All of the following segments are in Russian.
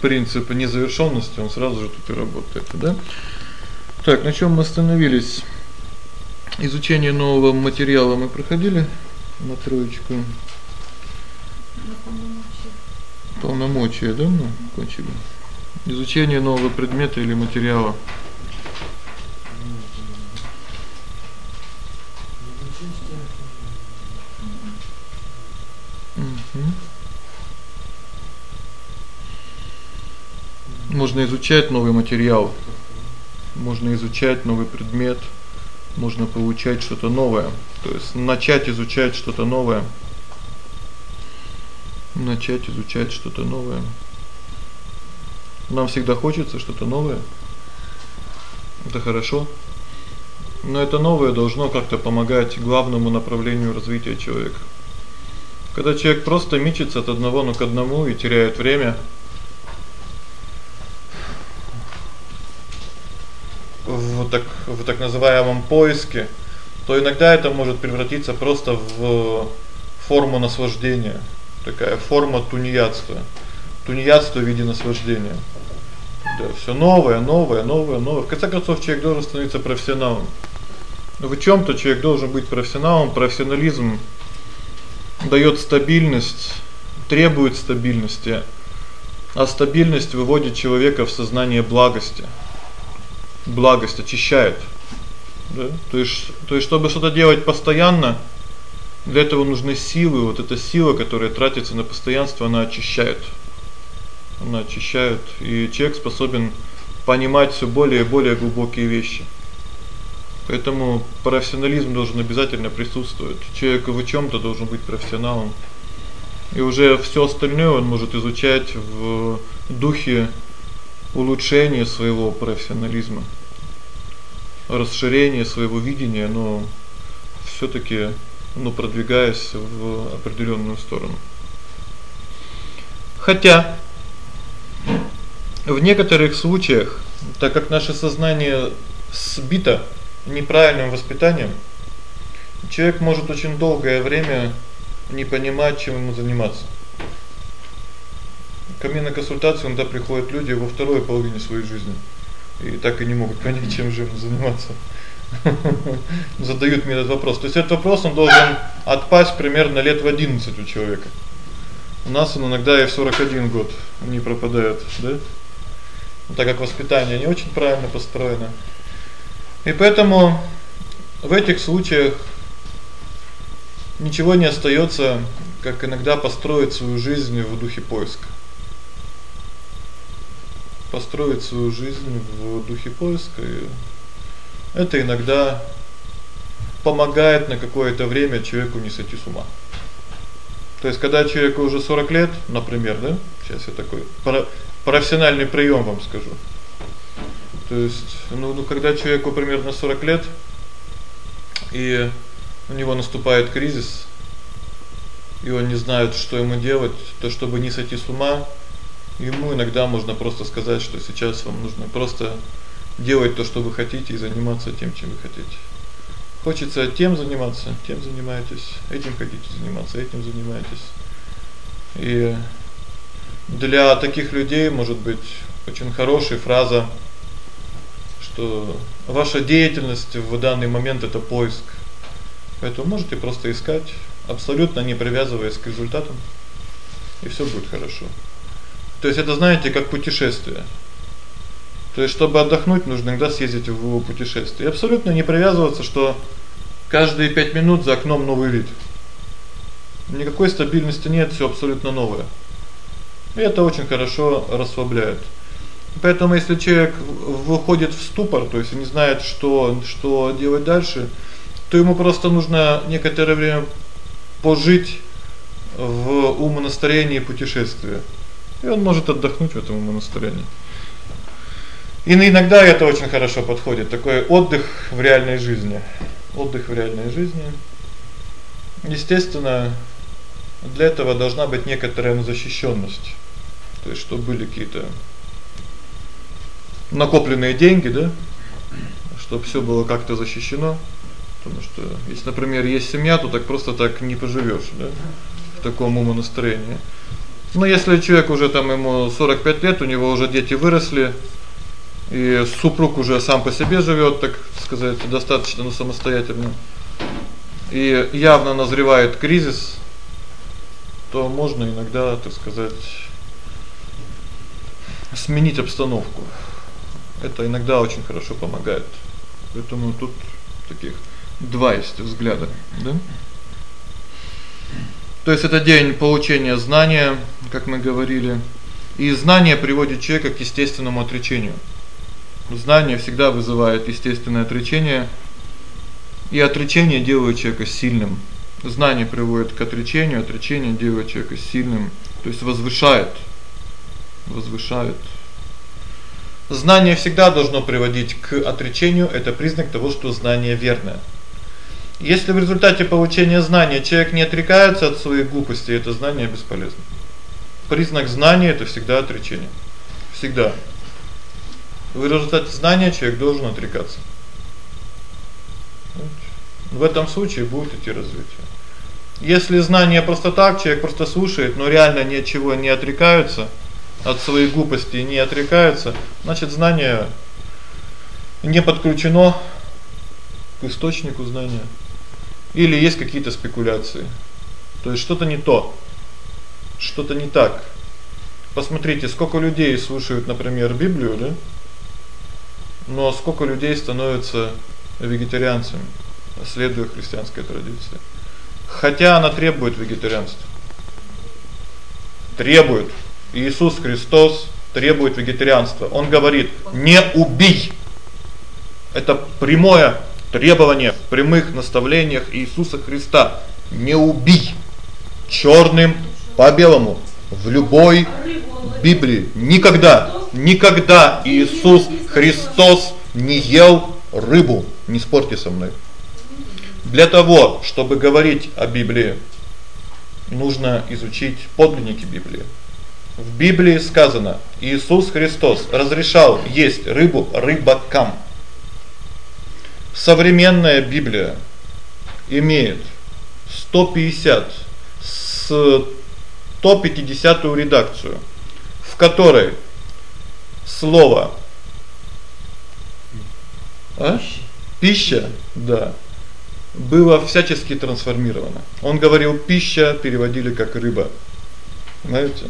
принцип незавершённости, он сразу же тут и работает, да? Так, на чём мы остановились? Изучение нового материала мы проходили на троечку. Полномочия, да, мы кончили. Изучение нового предмета или материала. Можно изучать новый материал. Можно изучать новый предмет. Можно получать что-то новое. То есть начать изучать что-то новое. Начать изучать что-то новое. Нам всегда хочется что-то новое. Это хорошо. Но это новое должно как-то помогать главному направлению развития человека. Когда человек просто мечется от одного ну к одному и теряет время, в так в так называемом поиске, то иногда это может превратиться просто в форму наслаждения, такая форма тунеядства. Тунеядство в виде наслаждения. Да, всё новое, новое, новое, новое. В конце концов человек должен становиться профессионалом. Но в чём-то человек должен быть профессионалом, профессионализм даёт стабильность, требует стабильности. А стабильность выводит человека в сознание благости благость очищает. Да? То есть то есть чтобы что-то делать постоянно, для этого нужны силы. Вот эта сила, которая тратится на постоянство, она очищает. Она очищает, и человек способен понимать всё более и более глубокие вещи. Поэтому профессионализм должен обязательно присутствовать. Человек в чём-то должен быть профессионалом. И уже всё остальное он может изучать в духе улучшение своего профессионализма, расширение своего видения, но всё-таки, ну, продвигаясь в определённую сторону. Хотя в некоторых случаях, так как наше сознание сбито неправильным воспитанием, человек может очень долгое время не понимать, чем ему заниматься. Ко мне на консультацию иногда приходят люди во второй половине своей жизни и так и не могут понять, чем же им заниматься. Задают мне этот вопрос. То есть этот вопрос он должен отпасть примерно лет в 11 у человека. У нас он иногда и в 41 год не пропадает, да? Ну, так как воспитание не очень правильно построено. И поэтому в этих случаях ничего не остаётся, как иногда построить свою жизнь в духе поиска построить свою жизнь в духе поиска. И это иногда помогает на какое-то время человеку не сойти с ума. То есть когда человеку уже 40 лет, например, да? Сейчас я такой профессиональный приём вам скажу. То есть, ну, ну когда человеку примерно 40 лет, и у него наступает кризис, и он не знает, что ему делать, то чтобы не сойти с ума, Ему иногда можно просто сказать, что сейчас вам нужно просто делать то, что вы хотите и заниматься тем, чем вы хотите. Хочется тем заниматься, тем занимаетесь, этим хотите заниматься, этим занимаетесь. И для таких людей может быть очень хорошая фраза, что ваша деятельность в данный момент это поиск. Поэтому можете просто искать, абсолютно не привязываясь к результатам, и всё будет хорошо. То есть это, знаете, как путешествие. То есть чтобы отдохнуть, нужно иногда съездить в путешествие. И абсолютно не привязываться, что каждые 5 минут за окном новый вид. Никакой стабильности нет, всё абсолютно новое. И это очень хорошо расслабляет. Поэтому если человек выходит в ступор, то есть не знает, что что делать дальше, то ему просто нужно некоторое время пожить в умонастроении путешествия. И он может отдохнуть в этом настроении. И иногда это очень хорошо подходит, такой отдых в реальной жизни. Отдых в реальной жизни. Естественно, для этого должна быть некоторая ну, защищённость. То есть чтобы были какие-то накопленные деньги, да? Чтобы всё было как-то защищено. Потому что если, например, есть семья, то так просто так не поживёшь, да? В таком умонастроении. Но если человек уже там ему 45 лет, у него уже дети выросли, и супруг уже сам по себе живёт, так сказать, достаточно ну, самостоятельно. И явно назревает кризис, то можно иногда, так сказать, сменить обстановку. Это иногда очень хорошо помогает. Поэтому тут таких два есть взгляда, да? То есть это день получения знания, как мы говорили. И знание приводит человека к естественному отречению. Знание всегда вызывает естественное отречение, и отречение делает человека сильным. Знание приводит к отречению, отречение делает человека сильным, то есть возвышает. Возвышает. Знание всегда должно приводить к отречению, это признак того, что знание верное. Если в результате получения знания человек не отрекается от своих глупостей, это знание бесполезно. Признак знания это всегда отречение. Всегда. В результате знания человек должен отрекаться. В этом случае будет идти развитие. Если знание просто так, человек просто слушает, но реально ни от чего не отрекается, от своей глупости не отрекается, значит, знание не подключено к источнику знания. Или есть какие-то спекуляции. То есть что-то не то. Что-то не так. Посмотрите, сколько людей слушают, например, Библию, да? Но сколько людей становятся вегетарианцами, следуя христианской традиции. Хотя она требует вегетарианства. Требует. Иисус Христос требует вегетарианства. Он говорит: "Не убей". Это прямое требование в прямых наставлениях Иисуса Христа. Не убей. чёрным по белому в любой Библии никогда, никогда Иисус Христос не ел рыбу. Не спорьте со мной. Для того, чтобы говорить о Библии, нужно изучить подлинники Библии. В Библии сказано: Иисус Христос разрешал есть рыбу рыбакам. Современная Библия имеет 150 с 150 редакцию, в которой слово а? Пища, да. Было всячески трансформировано. Он говорил пища, переводили как рыба. Знаете?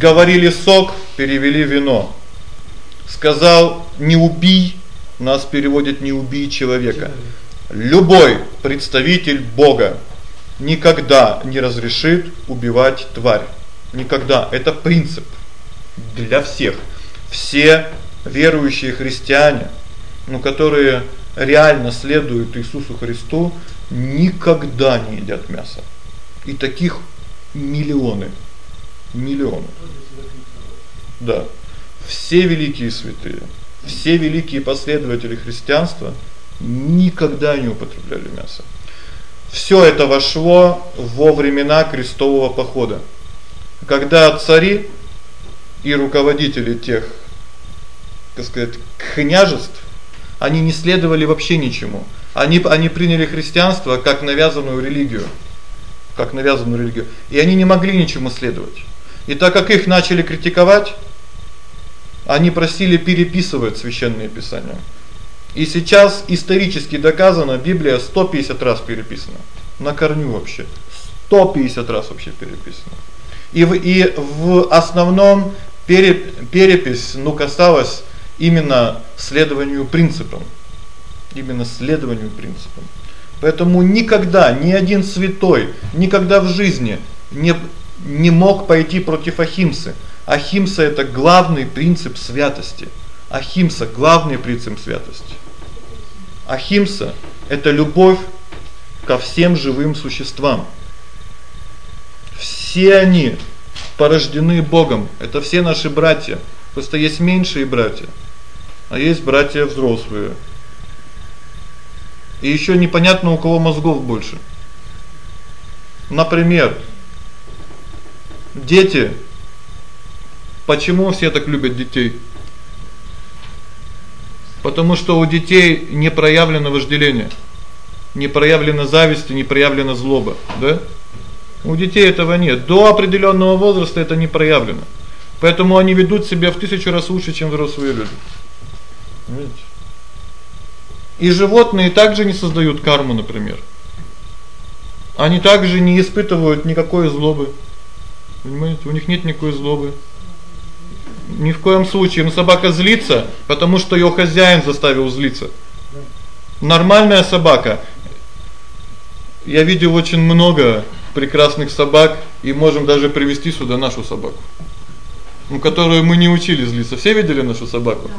Говорили сок, перевели вино. Сказал: "Не убий", нас переводят "не убий человека". Любой представитель Бога никогда не разрешит убивать тварь. Никогда. Это принцип для всех. Все верующие христиане, ну, которые реально следуют Иисусу Христу, никогда не едят мясо. И таких миллионы. Миллионы. Да. Все великие святые, все великие последователи христианства никогда не употребляли мясо. Всё это вошло во времена крестового похода. Когда цари и руководители тех, так сказать, княжеств они не следовали вообще ничему. Они они приняли христианство как навязанную религию, как навязанную религию, и они не могли ничему следовать. И так как их начали критиковать, они просили переписывать священные писания. И сейчас исторически доказано, Библия 150 раз переписана. На корню вообще. 150 раз вообще переписана. И в и в основном перепись, ну, касалась именно следованию принципам. Именно следованию принципам. Поэтому никогда ни один святой никогда в жизни не не мог пойти против Ахимсы. Ахимса это главный принцип святости. Ахимса главный принцип святости. Ахимса это любовь ко всем живым существам. Все они порождены Богом. Это все наши братья. Просто есть меньшие братья а есть братья взрослые. И ещё непонятно у кого мозгов больше. Например, дети. Почему все так любят детей? Потому что у детей не проявлено вожделение, не проявлена зависть, не проявлена злоба, да? У детей этого нет. До определённого возраста это не проявлено. Поэтому они ведут себя в тысячу раз лучше, чем взрослые люди. Видите? И животные также не создают карму, например. Они также не испытывают никакой злобы. Понимаете? У них нет никакой злобы. Ни в коем случае, но собака злится, потому что её хозяин заставил злиться. Нормальная собака. Я видел очень много прекрасных собак и можем даже привести сюда нашу собаку. Ну, которую мы не учили злиться. Все видели нашу собаку? Да.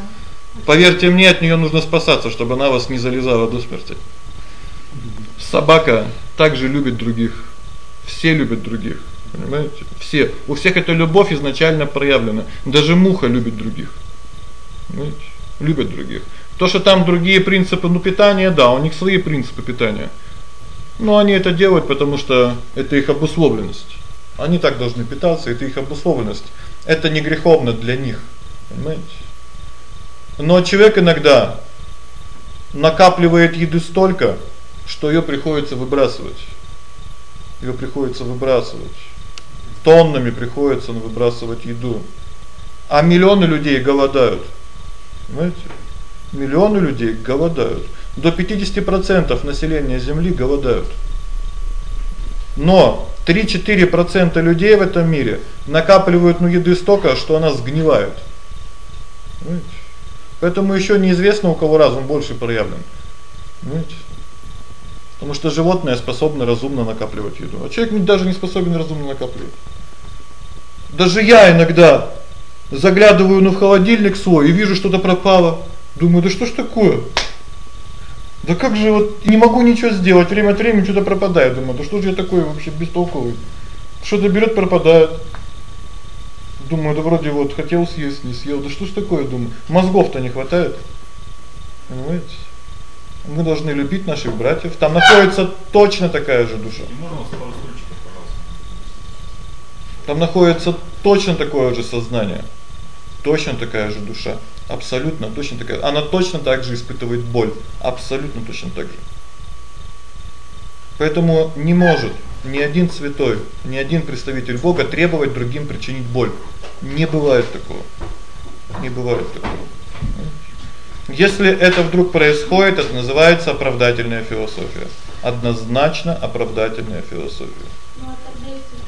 Поверьте мне, от неё нужно спасаться, чтобы она вас не залезала до смерти. Собака также любит других. Все любят других. Понимаете? Все. У всех эта любовь изначально проявлена. Даже муха любит других. Понимаете? Любит других. То, что там другие принципы ну питания, да, у них свои принципы питания. Но они это делают, потому что это их обусловленность. Они так должны питаться, это их обусловленность. Это не греховно для них. Понимаете? Но человек иногда накапливает еды столько, что её приходится выбрасывать. Её приходится выбрасывать. Тоннами приходится выбрасывать еду. А миллионы людей голодают. Понимаете? Миллионы людей голодают. До 50% населения земли голодают. Но 3-4% людей в этом мире накапливают ну еды столько, что она сгнивает. Понимаете? Поэтому ещё неизвестно, у кого разум больше проявлен. Понимаете? Потому что животное способно разумно накапливать еду, а человек даже не способен разумно накапливать. Даже я иногда заглядываю ну в холодильник свой и вижу что-то пропало. Думаю: "Да что ж такое?" Да как же вот не могу ничего сделать, время от времени что-то пропадает. Думаю: "Да что же я такой вообще бестолковый?" Что-то берёт, пропадает. Думаю, да вроде вот хотел съесть, не съел. Да что ж такое, думаю. Мозгов-то не хватает. Понимаете? Мы должны любить наших братьев. Там находится точно такая же душа. Можно вас пару пожалуйста. Там находится точно такое же сознание. Точно такая же душа. Абсолютно точно такая. Она точно так же испытывает боль. Абсолютно точно так же. Поэтому не может ни один святой, ни один представитель Бога требовать другим причинить боль. Не бывает такого. Не бывает такого. Если это вдруг происходит, это называется оправдательная философия. Однозначно оправдательная философия. Ну а тогда если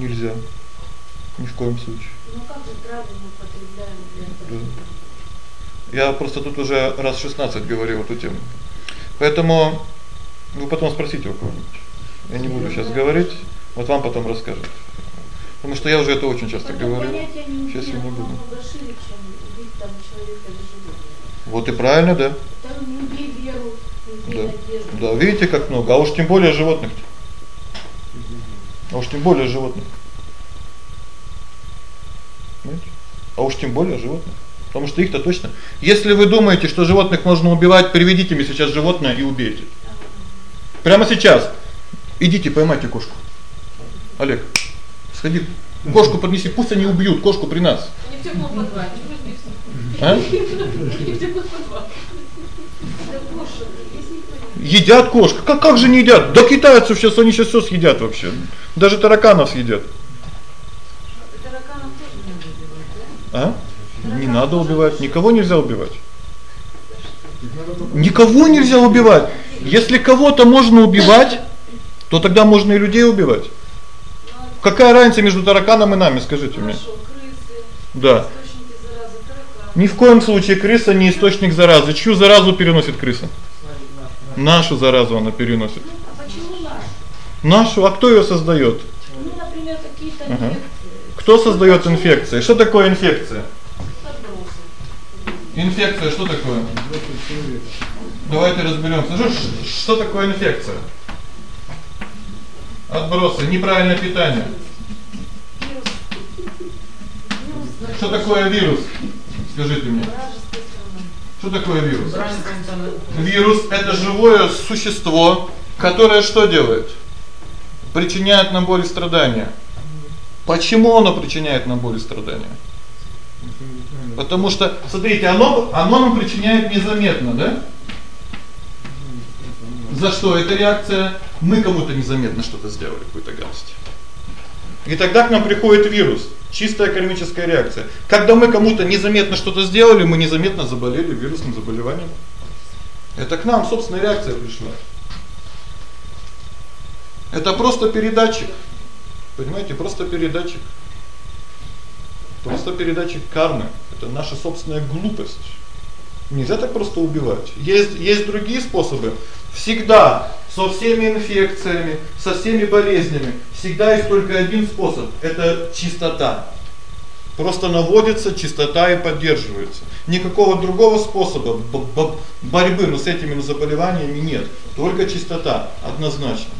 нельзя. Ни в коем случае. Ну как же травы мы потребляем для этого? Да. Я просто тут уже раз 16 говорил эту тему. Поэтому вы потом спросите у кого-нибудь. Я не буду сейчас говорить, вот вам потом расскажут. Потому что я уже это очень часто потом говорю. Сейчас я не буду. Шире, Вот и правильно, да? Там убей веру, убей да. Да, видите, как много, а уж тем более животных. А уж тем более животных. Понимаете? А уж тем более животных. Потому что их-то точно. Если вы думаете, что животных можно убивать, приведите мне сейчас животное и убейте. Прямо сейчас. Идите поймайте кошку. Олег, сходи. Кошку поднеси, пусть они убьют кошку при нас. Они в теплом подвале. А? Едят кошку. Как как же не едят? Да китайцев сейчас они сейчас всё съедят вообще. Даже тараканов съедят. Тараканов тоже надо убивать, да? А? Не надо убивать, никого нельзя убивать. Никого нельзя убивать. Если кого-то можно убивать, то тогда можно и людей убивать. Какая разница между тараканом и нами, скажите мне? Да. Ни в коем случае крыса не источник заразы. Чью заразу переносит крыса? Нашу заразу она переносит. А почему нашу? Нашу, а кто её создаёт? Ну, например, какие-то ага. Кто создаёт инфекции? Что такое инфекция? Инфекция что такое? Давайте разберёмся. Что, что такое инфекция? Отбросы, неправильное питание. Что такое вирус? Скажите мне. Что такое вирус? Вирус это живое существо, которое что делает? Причиняет нам боль и страдания. Почему оно причиняет нам боль и страдания? Потому что, смотрите, оно оно нам причиняет незаметно, да? За что эта реакция? Мы кому-то незаметно что-то сделали, какую-то гадость. И тогда к нам приходит вирус, чистая кармическая реакция. Когда мы кому-то незаметно что-то сделали, мы незаметно заболели вирусным заболеванием. Это к нам собственная реакция пришла. Это просто передатчик. Понимаете, просто передатчик. Просто передатчик кармы. Это наша собственная глупость. Нельзя так просто убивать. Есть есть другие способы. Всегда со всеми инфекциями, со всеми болезнями всегда есть только один способ это чистота. Просто наводится чистота и поддерживается. Никакого другого способа борьбы ну, с этими заболеваниями нет. Только чистота, однозначно.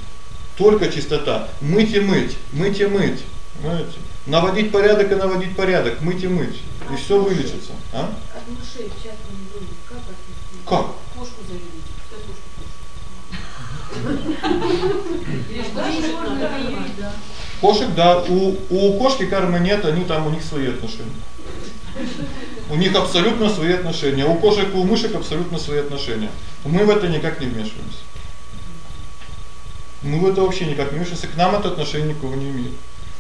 Только чистота. Мыть и мыть, мыть и мыть. Понимаете? Наводить порядок и наводить порядок, мыть и мыть. И всё вылечится, а? От мышей часто не будет. Как отнести? Как? Кошку завели. Кошек, да, у у кошки кармы нет, они там у них свои отношения. У них абсолютно свои отношения. У кошек и у мышек абсолютно свои отношения. Мы в это никак не вмешиваемся. Мы в это вообще никак не вмешиваемся, к нам это отношение никакого не имеет.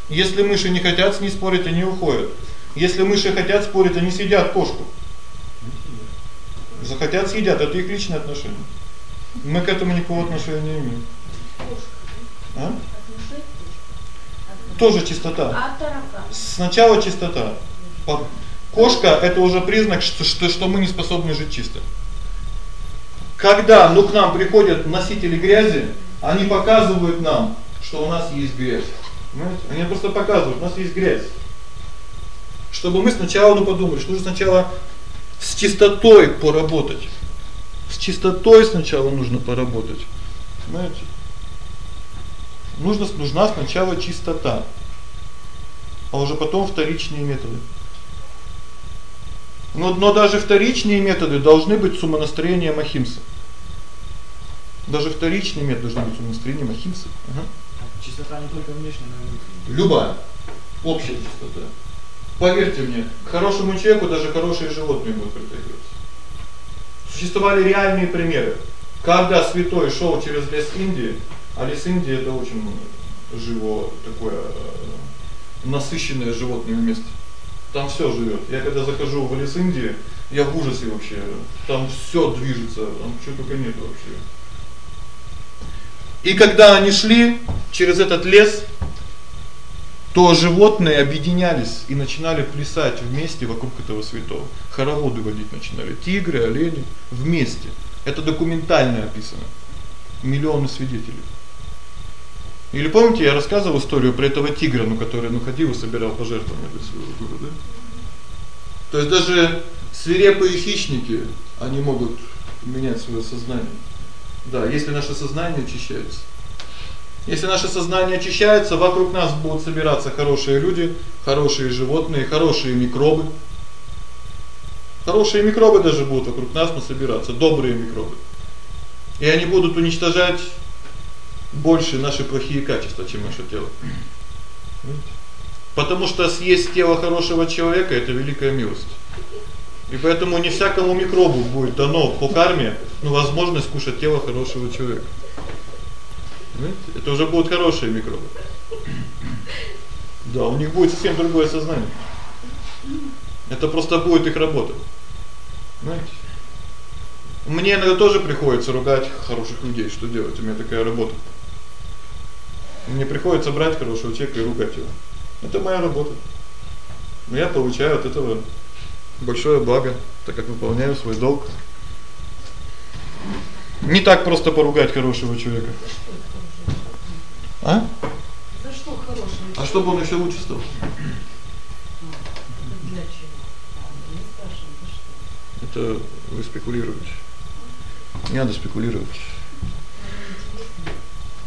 Если мыши не хотят с ней спорить, они уходят. Если мыши хотят спорить, они съедят кошку. Захотят съедят, это их личные отношения. Мы к этому никакого отношения не имеем. А? Тоже чистота. А Сначала чистота. Кошка это уже признак, что что что мы не способны жить чисто. Когда ну к нам приходят носители грязи, они показывают нам, что у нас есть грязь. Понимаете? Они просто показывают, у нас есть грязь. Чтобы мы сначала ну подумали, что нужно сначала с чистотой поработать. С чистотой сначала нужно поработать. Понимаете? Нужно нужна сначала чистота. А уже потом вторичные методы. Но но даже вторичные методы должны быть с умонастроением ахимсы. Даже вторичные методы должны быть умонастроением ахимсы. Ага. Чистота не только внешняя, но и внутренняя. Любая. Общая чистота. Поверьте мне, к хорошему человеку даже хорошие животные будут притягиваться. Существовали реальные примеры. Когда святой шел через лес Индии, а лес Индии это очень живо такое э, насыщенное животными место. Там всё живёт. Я когда захожу в лес Индии, я в ужасе вообще. Там всё движется, там чего только нет вообще. И когда они шли через этот лес, то животные объединялись и начинали плясать вместе вокруг этого святого. Хороводы водить начинали. Тигры, олени вместе. Это документально описано. Миллионы свидетелей. Или помните, я рассказывал историю про этого тигра, ну который ну ходил и собирал пожертвования для своего города. То есть даже свирепые хищники, они могут менять своё сознание. Да, если наше сознание очищается. Если наше сознание очищается, вокруг нас будут собираться хорошие люди, хорошие животные, хорошие микробы. Хорошие микробы даже будут вокруг нас собираться, добрые микробы. И они будут уничтожать больше наши плохие качества, чем наше тело. Потому что съесть тело хорошего человека это великая милость. И поэтому не всякому микробу будет дано по карме, ну, возможность кушать тело хорошего человека. Понимаете? Это уже будут хорошие микробы. Да, у них будет совсем другое сознание. Это просто будет их работа. Знаете? Мне иногда тоже приходится ругать хороших людей, что делать? У меня такая работа. Мне приходится брать хорошего человека и ругать его. Это моя работа. Но я получаю от этого большое благо, так как выполняю свой долг. Не так просто поругать хорошего человека. А? За что хороший? А чтобы он ещё лучше стал. Для чего? А, не спрашиваем, за что? Это вы спекулируете. Не надо спекулировать.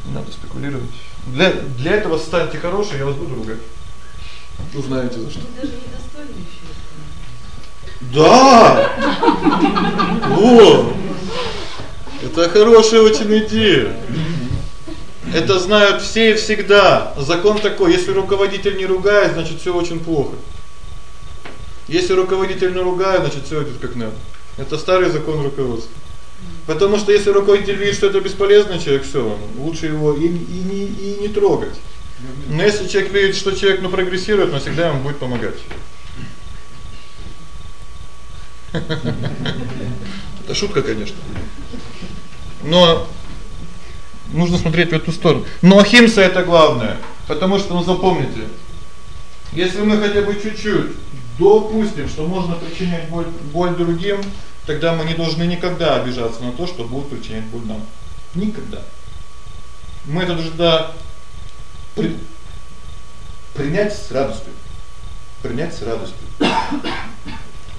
Не надо спекулировать. Для для этого станьте хорошие, я вас буду ругать. Узнаете за что. Вы даже недостойны ещё. Да. О! Это хорошая очень идея. Это знают все и всегда. Закон такой: если руководитель не ругает, значит всё очень плохо. Если руководитель не ругает, значит всё идёт как надо. Это старый закон руководства. Потому что если руководитель видит, что это бесполезный человек, всё, лучше его и и не и не трогать. Но если человек видит, что человек ну прогрессирует, он всегда ему будет помогать. Это шутка, конечно. Но нужно смотреть в эту сторону. Но ахимса это главное, потому что ну запомните, если мы хотя бы чуть-чуть допустим, что можно причинять боль боль другим, тогда мы не должны никогда обижаться на то, что будут причинять боль нам. Никогда. Мы это должны при, принять с радостью. Принять с радостью.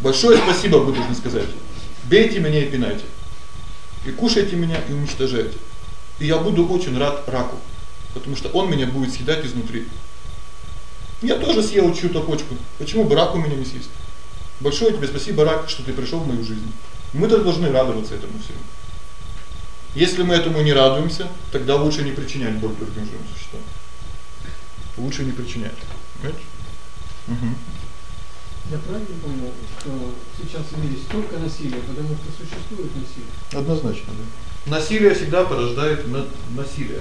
Большое спасибо вы должны сказать. Бейте меня и пинайте. И кушайте меня и уничтожайте. И я буду очень рад раку, потому что он меня будет съедать изнутри. Я тоже съел чью-то почку. Почему бы раку меня не съесть? Большое тебе спасибо, рак, что ты пришёл в мою жизнь. Мы-то должны радоваться этому всему. Если мы этому не радуемся, тогда лучше не причинять боль другим живым существам. Лучше не причинять. Понимаете? Угу. Я правильно понял, что сейчас в мире столько насилия, потому что существует насилие? Однозначно, да. Насилие всегда порождает на насилие.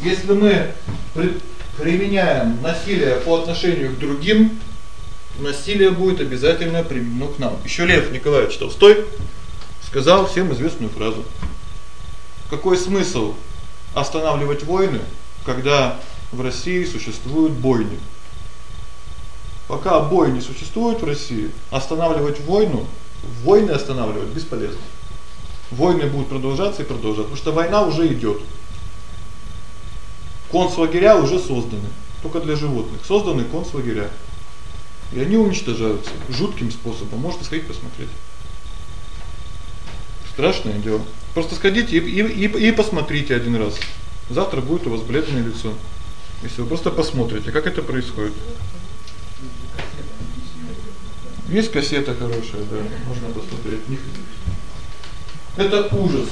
Если мы при применяем насилие по отношению к другим, насилие будет обязательно применено к нам. Ещё Лев Николаевич Толстой сказал всем известную фразу: "Какой смысл останавливать войны, когда в России существуют бойни?" Пока бой не существует в России, останавливать войну, войны останавливать бесполезно. Войны будут продолжаться и продолжаться, потому что война уже идёт. Концлагеря уже созданы, только для животных. Созданы концлагеря. И они уничтожаются жутким способом. Можете сходить посмотреть. Страшное дело. Просто сходите и и и, и посмотрите один раз. Завтра будет у вас бледное лицо. Если вы просто посмотрите, как это происходит. Есть кассета хорошая, да, можно посмотреть. Это ужас.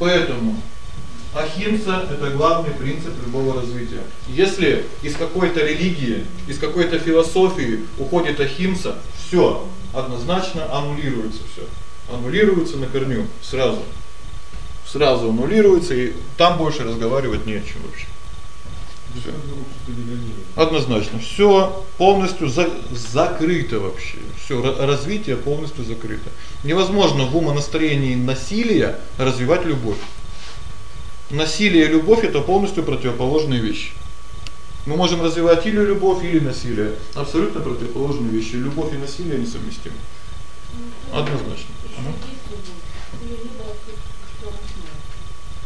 Поэтому ахимса это главный принцип любого развития. Если из какой-то религии, из какой-то философии уходит ахимса, всё однозначно аннулируется всё. Аннулируется на корню сразу. Сразу аннулируется, и там больше разговаривать не о чем вообще. Всё. Однозначно. Всё полностью за закрыто вообще. Всё развитие полностью закрыто. Невозможно в умонастроении насилия развивать любовь. Насилие и любовь это полностью противоположные вещи. Мы можем развивать или любовь, или насилие. Абсолютно противоположные вещи. Любовь и насилие несовместимы. Однозначно.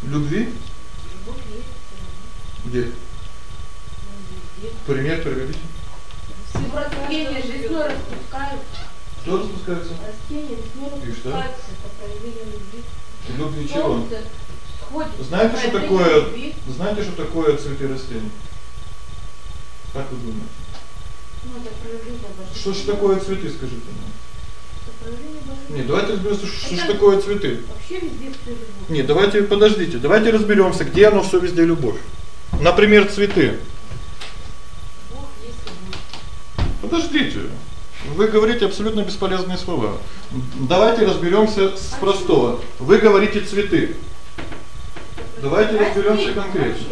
Любви? Где? Пример приведите. Растения весной распускаются. Что распускается? Растения весной распускаются. Это проявление любви. Любви чего? Знаете, что такое? Знаете, что такое цветы растений? Как вы думаете? Ну, это проявление божества. Что ж такое цветы, скажите мне? Нет, давайте разберемся, что ж Это- такое цветы. Вообще везде любовь. Нет, давайте подождите. Давайте разберёмся, где оно всё везде любовь. Например, цветы. Бог есть любовь. Подождите. Вы говорите абсолютно бесполезные слова. Давайте разберёмся с простого. Вы говорите цветы. Давайте разберёмся конкретно.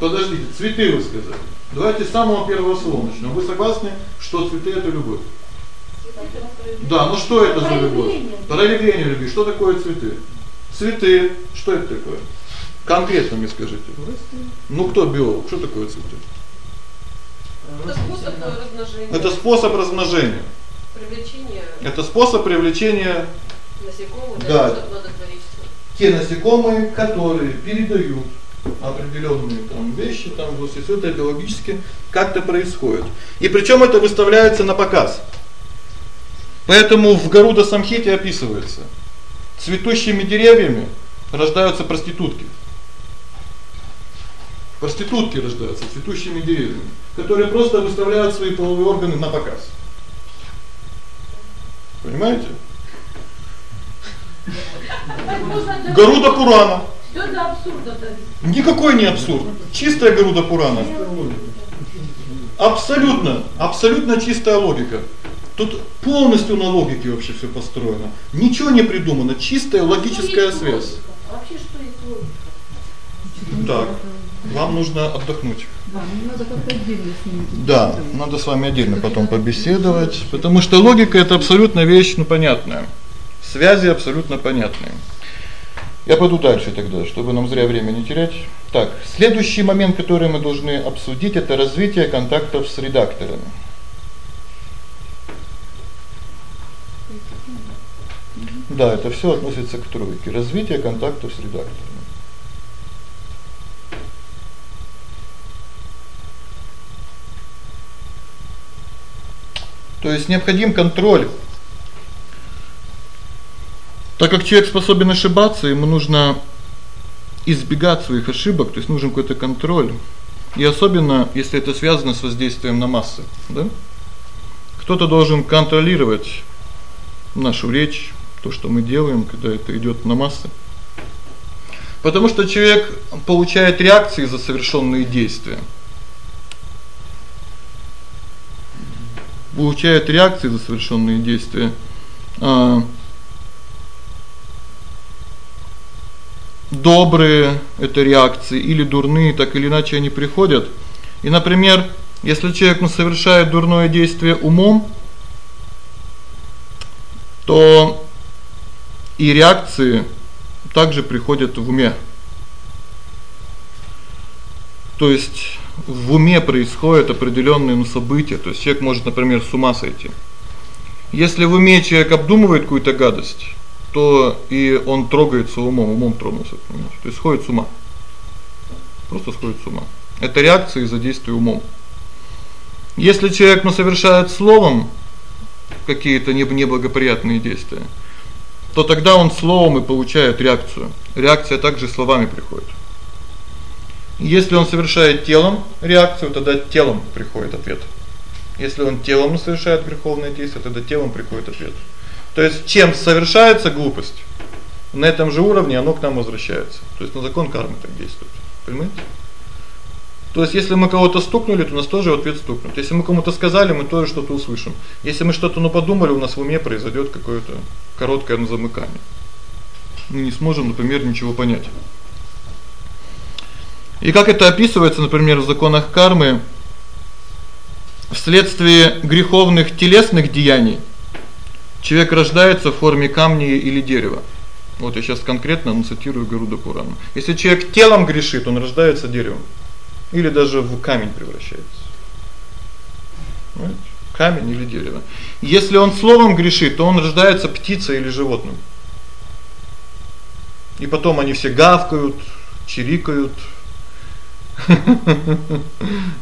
Подождите, цветы вы сказали. Давайте с самого первого слова начнём. Вы согласны, что цветы это любовь? Да, ну что это за любовь? Проявление. Проявление любви. Что такое цветы? Цветы, что это такое? Конкретно мне скажите. Ну кто биолог? Что такое цветы? Это способ размножения. Это способ размножения. привлечения Это способ привлечения насекомых для Да. плодотвориться. те насекомые, которые передают определённые там вещи, там вот всё это биологически как-то происходит. И причём это выставляется на показ. Поэтому в Гаруда Самхите описывается: цветущими деревьями рождаются проститутки. Проститутки рождаются цветущими деревьями, которые просто выставляют свои половые органы на показ. Понимаете? Гаруда Пурана. До абсурда довести. Никакой не абсурд. Чистая Гаруда Пурана. Абсолютно, абсолютно чистая логика. Тут полностью на логике вообще всё построено. Ничего не придумано, чистая логическая Что есть связь. А вообще что есть логика? Так. Вам нужно отдохнуть. Да, ну надо как-то отдельно с ними. Да, побеседовать. надо с вами отдельно потом побеседовать, потому что логика это абсолютно вещь, ну, понятная. Связи абсолютно понятные. Я пойду дальше тогда, чтобы нам зря время не терять. Так, следующий момент, который мы должны обсудить это развитие контактов с редакторами. Да, это всё относится к тройке. Развитие контактов с редакторами. То есть необходим контроль. Так как человек способен ошибаться, ему нужно избегать своих ошибок, то есть нужен какой-то контроль. И особенно, если это связано с воздействием на массы, да? Кто-то должен контролировать нашу речь, то, что мы делаем, когда это идёт на массы. Потому что человек получает реакции за совершенные действия. Получает реакции за совершенные действия. А добрые это реакции или дурные, так или иначе они приходят. И, например, если человек ну совершает дурное действие умом, то и реакции также приходят в уме. То есть в уме происходят определённые ну события, то есть человек может, например, с ума сойти. Если в уме человек обдумывает какую-то гадость, то и он трогается умом, умом тронулся, понимаете? То есть сходит с ума. Просто сходит с ума. Это реакция из-за действия умом. Если человек ну совершает словом какие-то неблагоприятные действия, то тогда он словом и получает реакцию. Реакция также словами приходит. Если он совершает телом реакцию, тогда телом приходит ответ. Если он телом совершает греховное действие, тогда телом приходит ответ. То есть чем совершается глупость, на этом же уровне оно к нам возвращается. То есть на закон кармы так действует. Понимаете? То есть если мы кого-то стукнули, то нас тоже в ответ стукнут. Если мы кому-то сказали, мы тоже что-то услышим. Если мы что-то ну подумали, у нас в уме произойдёт какое-то короткое ну замыкание. Мы не сможем, например, ничего понять. И как это описывается, например, в законах кармы, вследствие греховных телесных деяний человек рождается в форме камня или дерева. Вот я сейчас конкретно цитирую Гаруда Пурану. Если человек телом грешит, он рождается деревом или даже в камень превращается. Понимаете? Камень или дерево. Если он словом грешит, то он рождается птицей или животным. И потом они все гавкают, чирикают.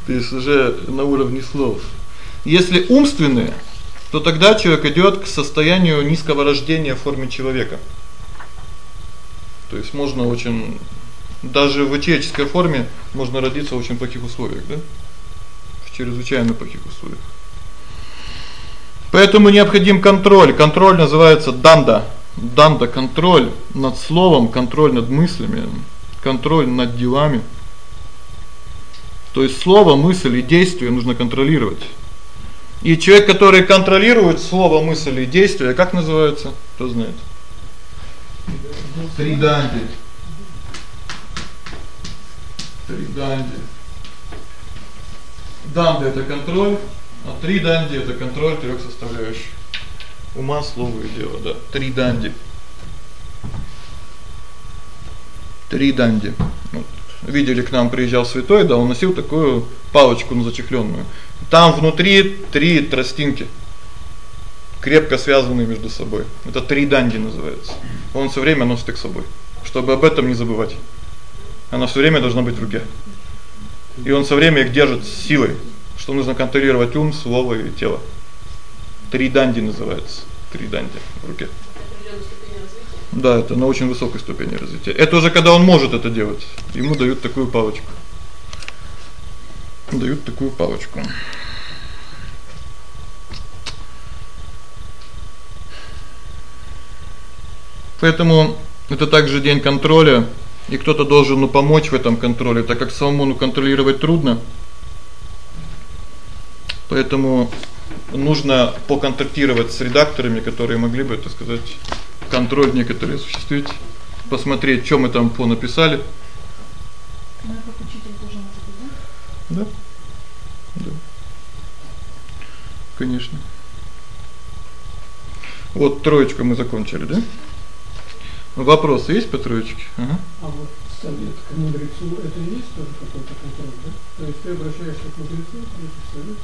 То есть уже на уровне слов. Если умственные, то тогда человек идёт к состоянию низкого рождения в форме человека. То есть можно очень даже в человеческой форме можно родиться в очень плохих условиях, да? В чрезвычайно плохих условиях. Поэтому необходим контроль. Контроль называется данда. Данда контроль над словом, контроль над мыслями, контроль над делами. То есть слово, мысль и действие нужно контролировать. И человек, который контролирует слово, мысль и действие, как называется? Кто знает? Триданди. Триданди. Данди это контроль, а триданди это контроль трёх составляющих. Ума, слова и дела, да. Триданди. Триданди. Вот. Видели, к нам приезжал святой, да, он носил такую палочку на зачехлённую. Там внутри три тростинки крепко связанные между собой. Это триданди называется. Он всё время носит их с собой, чтобы об этом не забывать. Она всё время должна быть в руке. И он всё время их держит силой, что нужно контролировать ум, слово и тело. Триданди называется. Триданди в руке. Да, это на очень высокой ступени развития. Это уже когда он может это делать. Ему дают такую палочку. Дают такую палочку. Поэтому это также день контроля, и кто-то должен ну помочь в этом контроле, так как самому ну контролировать трудно. Поэтому нужно поконтактировать с редакторами, которые могли бы, так сказать, контроль некоторые осуществить, посмотреть, что мы там по написали. Ну, как учитель тоже может быть, да? Да. Да. Конечно. Вот троечку мы закончили, да? Вопросы есть по троечке? Ага. А вот совет к мудрецу это и есть тоже какой-то контроль, да? То есть ты обращаешься к мудрецу, и совет.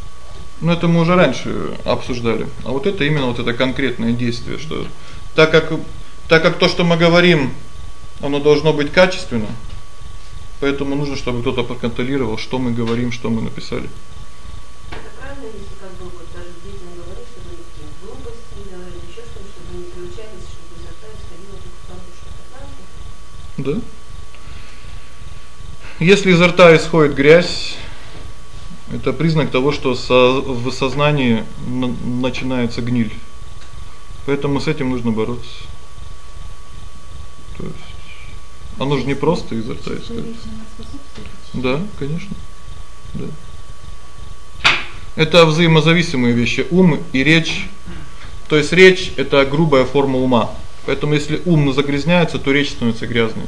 Ну это мы уже раньше обсуждали. А вот это именно вот это конкретное действие, что так как так как то, что мы говорим, оно должно быть качественно, поэтому нужно, чтобы кто-то проконтролировал, что мы говорим, что мы написали. Это правильно, если как бы вот даже детям говорить, чтобы они какие глупости не говорили, ещё что-то, чтобы они приучались, чтобы изо рта исходило только хорошее. Это правильно? Да. Если изо рта исходит грязь, это признак того, что со, в сознании начинается гниль. Поэтому с этим нужно бороться. То есть оно же не просто изо рта исходит. Да, конечно. Да. Это взаимозависимые вещи. Ум и речь. То есть речь это грубая форма ума. Поэтому если ум загрязняется, то речь становится грязной.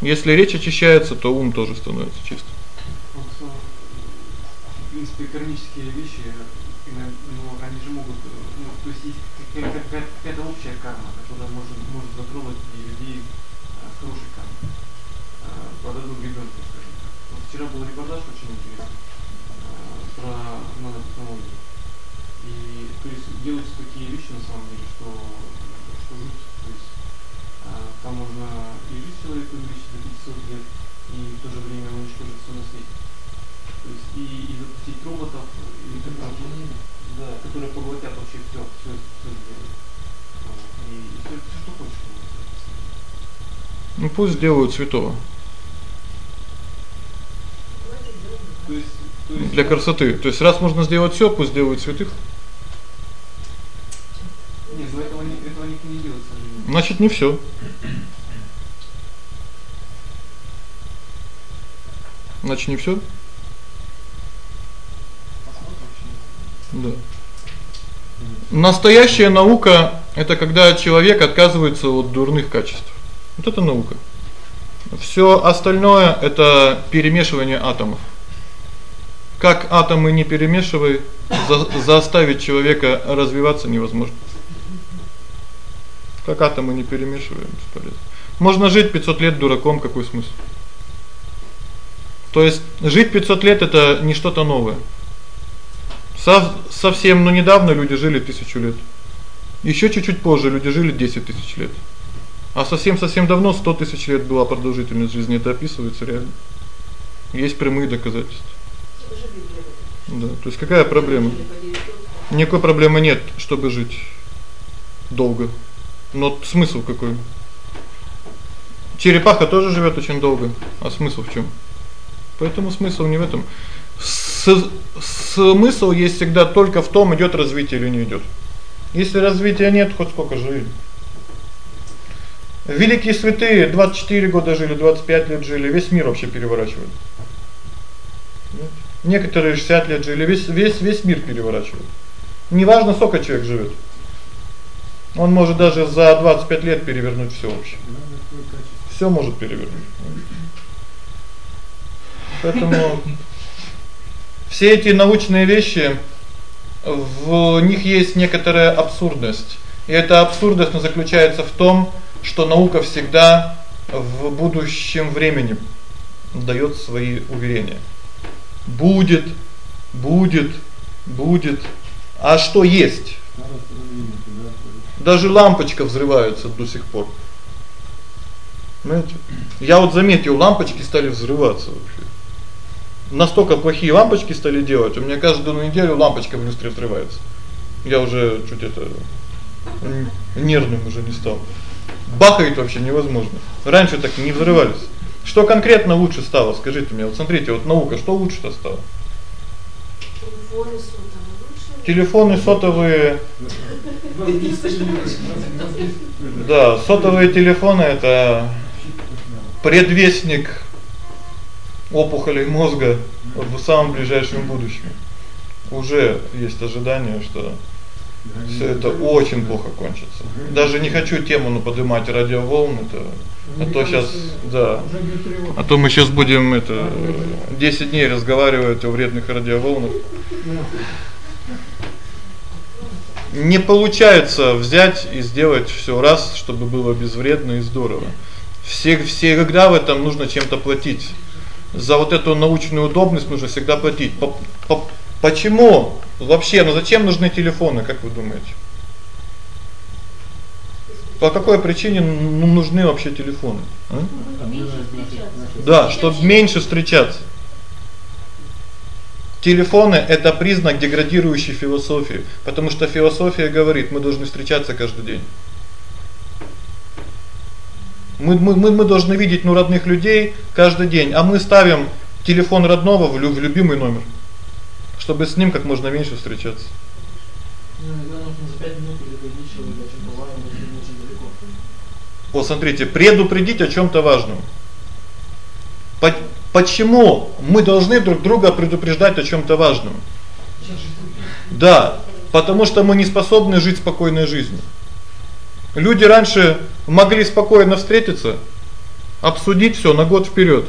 Если речь очищается, то ум тоже становится чистым. Вот, э, в принципе, кармические вещи, ну, они же могут, э, ну, то есть есть какая-то общая карма, которая может может затронуть и людей э, с хорошей кармой. Под одну гребенку, скажем так. Вот вчера был репортаж очень интересный про нанотехнологии. И то есть делаются такие вещи на самом деле, что что жуть. То есть там можно и жизнь человека увеличить до 500 лет, и в то же время уничтожить все на свете. То есть и, и запустить роботов, и которые, да, которые поглотят вообще все, все, все сделают. И, и все, все, что хочешь. Ну пусть делают святого. То есть, то есть для красоты. То есть раз можно сделать всё, пусть делают святых. Нет, но этого не этого никто не делает, сожалению. Значит, не всё. Значит, не всё? Да. Настоящая наука это когда человек отказывается от дурных качеств. Вот это наука. Всё остальное это перемешивание атомов. Как атомы не перемешивай, за, заставить человека развиваться невозможно. Как атомы не перемешиваем, бесполезно. Можно жить 500 лет дураком, какой смысл? То есть жить 500 лет это не что-то новое. Со совсем, ну недавно люди жили тысячу лет. Ещё чуть-чуть позже люди жили 10 тысяч лет. А совсем-совсем давно 100 тысяч лет была продолжительность жизни, это описывается реально. Есть прямые доказательства. Да, то есть какая проблема? Никакой проблемы нет, чтобы жить долго. Но смысл какой? Черепаха тоже живёт очень долго. А смысл в чём? Поэтому смысл не в этом. С смысл есть всегда только в том, идёт развитие или не идёт. Если развития нет, хоть сколько живи. Великие святые 24 года жили, 25 лет жили, весь мир вообще переворачивали. Некоторые 60 лет жили, весь весь весь мир переворачивают. Неважно, сколько человек живёт. Он может даже за 25 лет перевернуть всё вообще. Всё может перевернуть. Поэтому все эти научные вещи в них есть некоторая абсурдность. И эта абсурдность заключается в том, что наука всегда в будущем времени даёт свои уверения. Будет, будет, будет. А что есть? Даже лампочка взрывается до сих пор. Знаете? Я вот заметил, лампочки стали взрываться вообще. Настолько плохие лампочки стали делать, у меня каждую неделю лампочка быстрее взрывается. Я уже чуть это нервным уже не стал. Бахает вообще невозможно. Раньше так не взрывались. Что конкретно лучше стало? Скажите мне. Вот смотрите, вот наука, что лучше-то стало? Телефоны сотовые. Да, сотовые телефоны это предвестник опухолей мозга в самом ближайшем будущем. уже есть ожидание, что всё это очень плохо кончится. Даже не хочу тему ну поднимать радиоволн это а то сейчас, да. А то мы сейчас будем это 10 дней разговаривать о вредных радиоволнах. Не получается взять и сделать всё раз, чтобы было безвредно и здорово. Все всегда в этом нужно чем-то платить. За вот эту научную удобность нужно всегда платить. По, по, почему вообще, ну зачем нужны телефоны, как вы думаете? По какой причине нужны вообще телефоны? А? Да, чтобы меньше встречаться. Телефоны это признак деградирующей философии, потому что философия говорит, мы должны встречаться каждый день. Мы мы мы мы должны видеть ну родных людей каждый день, а мы ставим телефон родного в любимый номер, чтобы с ним как можно меньше встречаться. Ну, нужно за 5 минут предупредить человека, чем бывает, очень далеко. Вот смотрите, предупредить о чём-то важном. Почему мы должны друг друга предупреждать о чём-то важном? Да, потому что мы не способны жить спокойной жизнью. Люди раньше могли спокойно встретиться, обсудить всё на год вперёд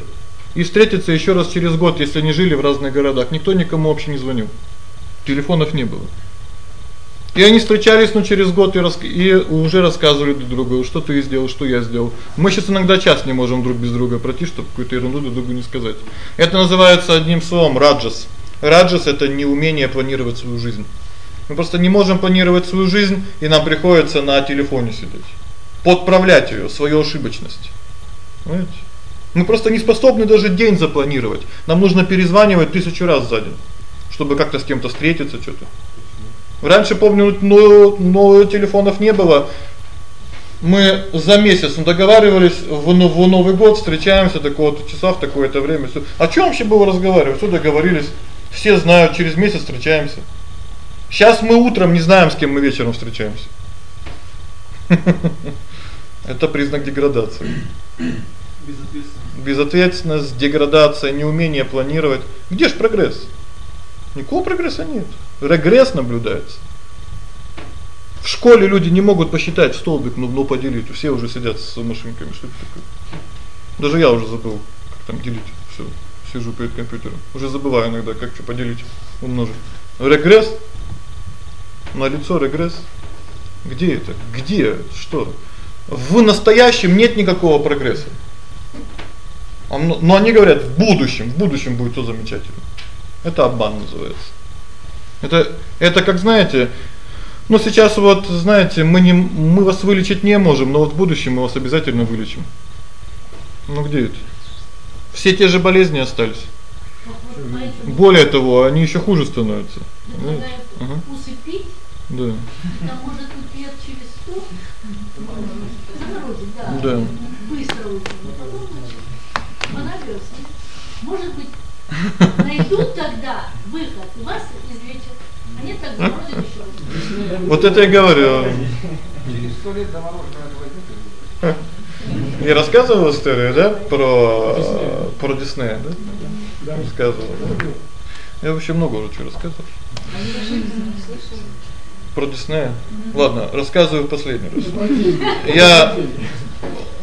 и встретиться ещё раз через год, если они жили в разных городах. Никто никому вообще не звонил. Телефонов не было. И они встречались, ну, через год и рас и уже рассказывали друг другу, что ты сделал, что я сделал. Мы сейчас иногда час не можем друг без друга пройти, чтобы какую-то ерунду друг другу не сказать. Это называется одним словом раджас. Раджас это неумение планировать свою жизнь. Мы просто не можем планировать свою жизнь, и нам приходится на телефоне сидеть. Подправлять её, свою ошибочность. Понимаете? Мы просто не способны даже день запланировать. Нам нужно перезванивать тысячу раз за день, чтобы как-то с кем-то встретиться, что-то. Раньше помню, но но телефонов не было. Мы за месяц ну, договаривались в, в Новый год встречаемся такого-то часа в такое-то время. О чём вообще было разговаривать? Что договорились? Все знают, через месяц встречаемся. Сейчас мы утром не знаем, с кем мы вечером встречаемся. Это признак деградации. Безответственность. Безответственность, деградация, неумение планировать. Где ж прогресс? Никакого прогресса нет. Регресс наблюдается. В школе люди не могут посчитать столбик, ну, ну поделить. Все уже сидят с машинками, что это такое. Даже я уже забыл, как там делить. Всё. Сижу перед компьютером. Уже забываю иногда, как что поделить, умножить. Регресс? На лицо регресс. Где это? Где? Что? В настоящем нет никакого прогресса. Но они говорят, в будущем, в будущем будет всё замечательно. Это обман называется. Это это как, знаете, ну сейчас вот, знаете, мы не мы вас вылечить не можем, но вот в будущем мы вас обязательно вылечим. Ну где это? Все те же болезни остались. Более того, они ещё хуже становятся. Ага. Усыпить? Да. Там может быть лет через 100 заморозить, да. Да. Быстро. Потом понравилось. Может быть Найдут тогда выход, и вас Вот это я говорю. Через 100 лет замороженное возьмут Я рассказывал историю, да, про про Диснея, да? Да, рассказывал. Я вообще много уже чего рассказывал. Про Диснея. Ладно, рассказываю в последний раз. Я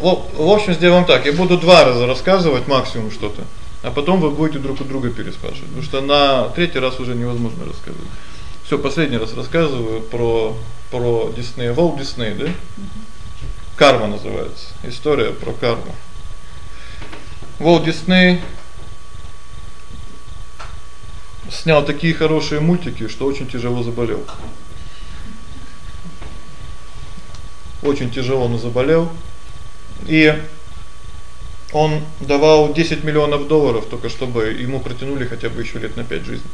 в, в общем сделаем так, я буду два раза рассказывать максимум что-то. А потом вы будете друг у друга переспрашивать, потому что на третий раз уже невозможно рассказывать. Всё, последний раз рассказываю про про Дисней, Walt Disney, да? Карма называется. История про карму. Walt Disney снял такие хорошие мультики, что очень тяжело заболел. Очень тяжело он заболел. И он давал 10 миллионов долларов только чтобы ему протянули хотя бы ещё лет на 5 жизни.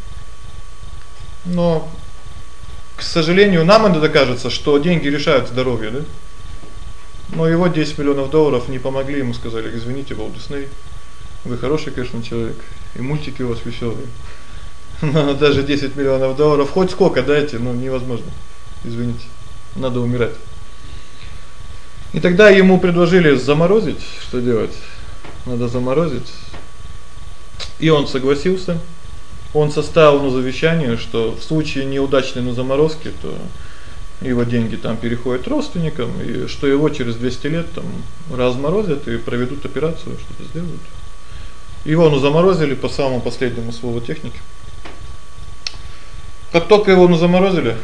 Но к сожалению, нам иногда кажется, что деньги решают здоровье, да? Но его 10 миллионов долларов не помогли, ему сказали: "Извините, Walt Disney, вы хороший, конечно, человек, и мультики у вас весёлые. Но даже 10 миллионов долларов хоть сколько дайте, ну невозможно. Извините. Надо умирать". И тогда ему предложили заморозить, что делать? надо заморозить. И он согласился. Он составил на завещание, что в случае неудачной на заморозке, то его деньги там переходят родственникам, и что его через 200 лет там разморозят и проведут операцию, что-то сделают. Его ну заморозили по самому последнему слову техники. Как только его ну заморозили,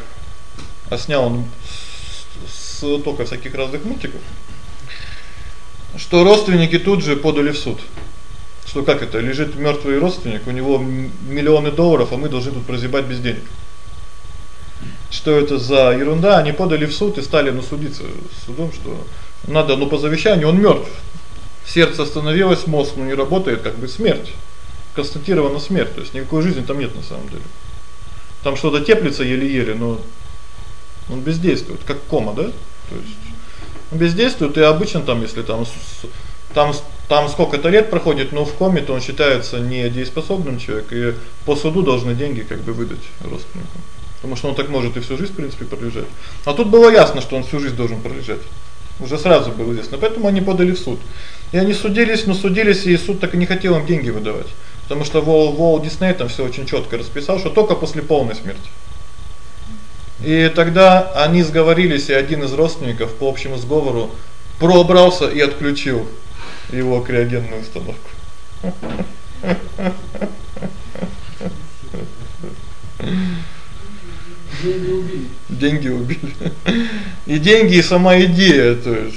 а снял он с, с только всяких разных мультиков, что родственники тут же подали в суд. Что как это, лежит мёртвый родственник, у него миллионы долларов, а мы должны тут прозябать без денег. Что это за ерунда? Они подали в суд и стали ну судиться судом, что надо, ну по завещанию он мёртв. Сердце остановилось, мозг ну не работает, как бы смерть. Констатирована смерть, то есть никакой жизни там нет на самом деле. Там что-то теплится еле-еле, но он бездействует, как кома, да? То есть он бездействует, и обычно там, если там там там сколько-то лет проходит, но в коме то он считается недееспособным человеком, и по суду должны деньги как бы выдать родственникам. Потому что он так может и всю жизнь, в принципе, пролежать. А тут было ясно, что он всю жизнь должен пролежать. Уже сразу было известно. Поэтому они подали в суд. И они судились, но судились, и суд так и не хотел им деньги выдавать. Потому что Walt, Walt Disney там всё очень чётко расписал, что только после полной смерти. И тогда они сговорились, и один из родственников по общему сговору пробрался и отключил его криогенную установку. Деньги убили. И деньги, и сама идея, то есть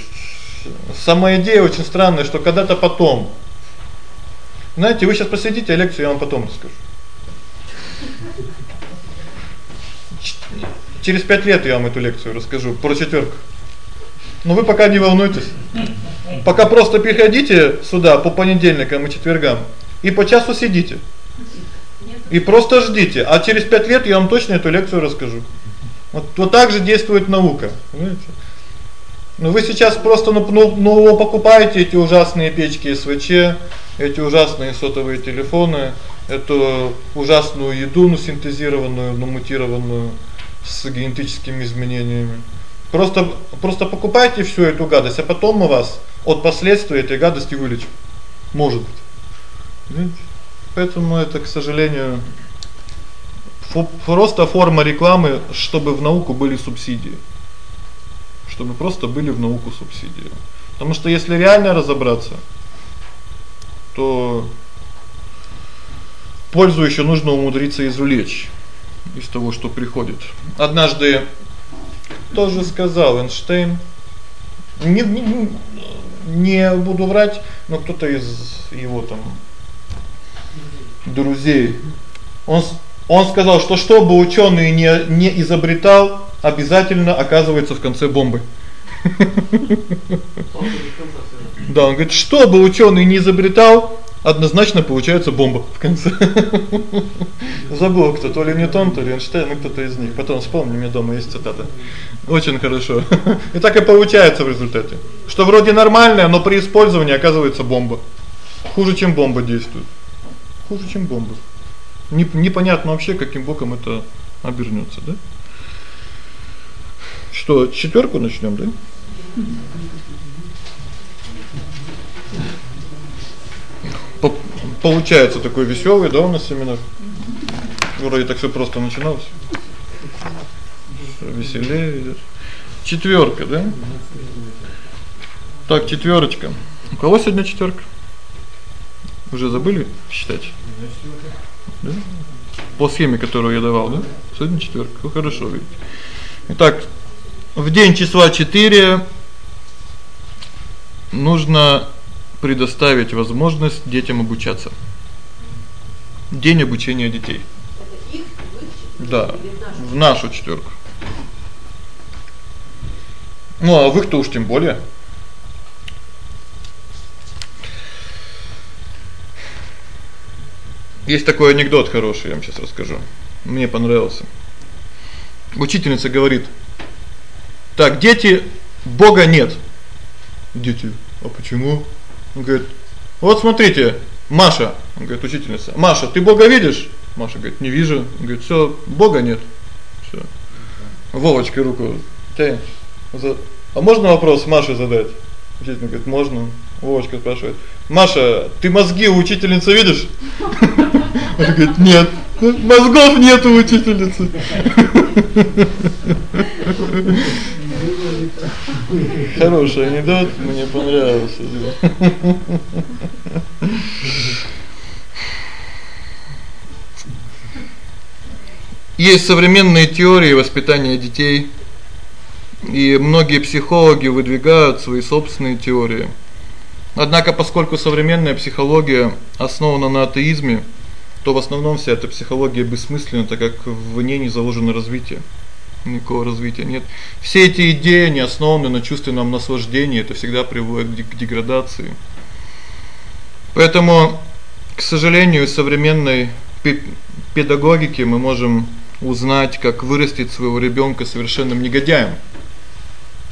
сама идея очень странная, что когда-то потом. Знаете, вы сейчас посидите лекцию, я вам потом расскажу. Через 5 лет я вам эту лекцию расскажу про четвёрку. Но вы пока не волнуйтесь. Пока просто приходите сюда по понедельникам и четвергам и по часу сидите. И просто ждите, а через 5 лет я вам точно эту лекцию расскажу. Вот вот так же действует наука, понимаете? Но вы сейчас просто ну, ну, ну покупаете эти ужасные печки СВЧ, эти ужасные сотовые телефоны, эту ужасную еду, ну синтезированную, ну мутированную с генетическими изменениями. Просто просто покупайте всю эту гадость, а потом мы вас от последствий этой гадости вылечим. Может быть. Поэтому это, к сожалению, просто форма рекламы, чтобы в науку были субсидии. Чтобы просто были в науку субсидии. Потому что если реально разобраться, то пользу ещё нужно умудриться извлечь из того, что приходит. Однажды тоже сказал Эйнштейн. Не не не буду врать, но кто-то из его там друзей он он сказал, что что бы учёный не не изобретал, обязательно оказывается в конце бомбы. Да, он говорит, что бы учёный не изобретал, однозначно получается бомба в конце. Забыл кто, то ли Ньютон, то ли Эйнштейн, ну кто-то из них. Потом вспомню, у меня дома есть цитата. Очень хорошо. И так и получается в результате. Что вроде нормальное, но при использовании оказывается бомба. Хуже, чем бомба действует. Хуже, чем бомба. Не непонятно вообще, каким боком это обернётся, да? Что, четвёрку начнём, да? Получается такой весёлый, да, у нас семинар. Вроде так всё просто начиналось. Веселее идёт. Четвёрка, да? Так, четвёрочка. У кого сегодня четвёрка? Уже забыли считать? Да? По схеме, которую я давал, да? Сегодня четвёрка. Ну хорошо, видите. Итак, в день числа 4 нужно предоставить возможность детям обучаться. День обучения детей. Это их, в Да, в нашу четвёрку. Ну, а в их-то уж тем более. Есть такой анекдот хороший, я вам сейчас расскажу. Мне понравился. Учительница говорит: "Так, дети, Бога нет". Дети: "А почему?" Он говорит: "Вот смотрите, Маша", он говорит учительница. "Маша, ты Бога видишь?" Маша говорит: "Не вижу". Он говорит: "Всё, Бога нет". Всё. Вовочка руку тянет. А можно вопрос Маше задать? Учительница говорит: "Можно". Вовочка спрашивает: "Маша, ты мозги у учительницы видишь?" Она говорит: "Нет". Мозгов нет у учительницы. Хороший анекдот, мне понравился. Есть современные теории воспитания детей, и многие психологи выдвигают свои собственные теории. Однако, поскольку современная психология основана на атеизме, то в основном вся эта психология бессмысленна, так как в ней не заложено развитие. Никакого развития нет. Все эти идеи не основаны на чувственном наслаждении, это всегда приводит к деградации. Поэтому, к сожалению, современной педагогики мы можем узнать, как вырастить своего ребёнка совершенным негодяем.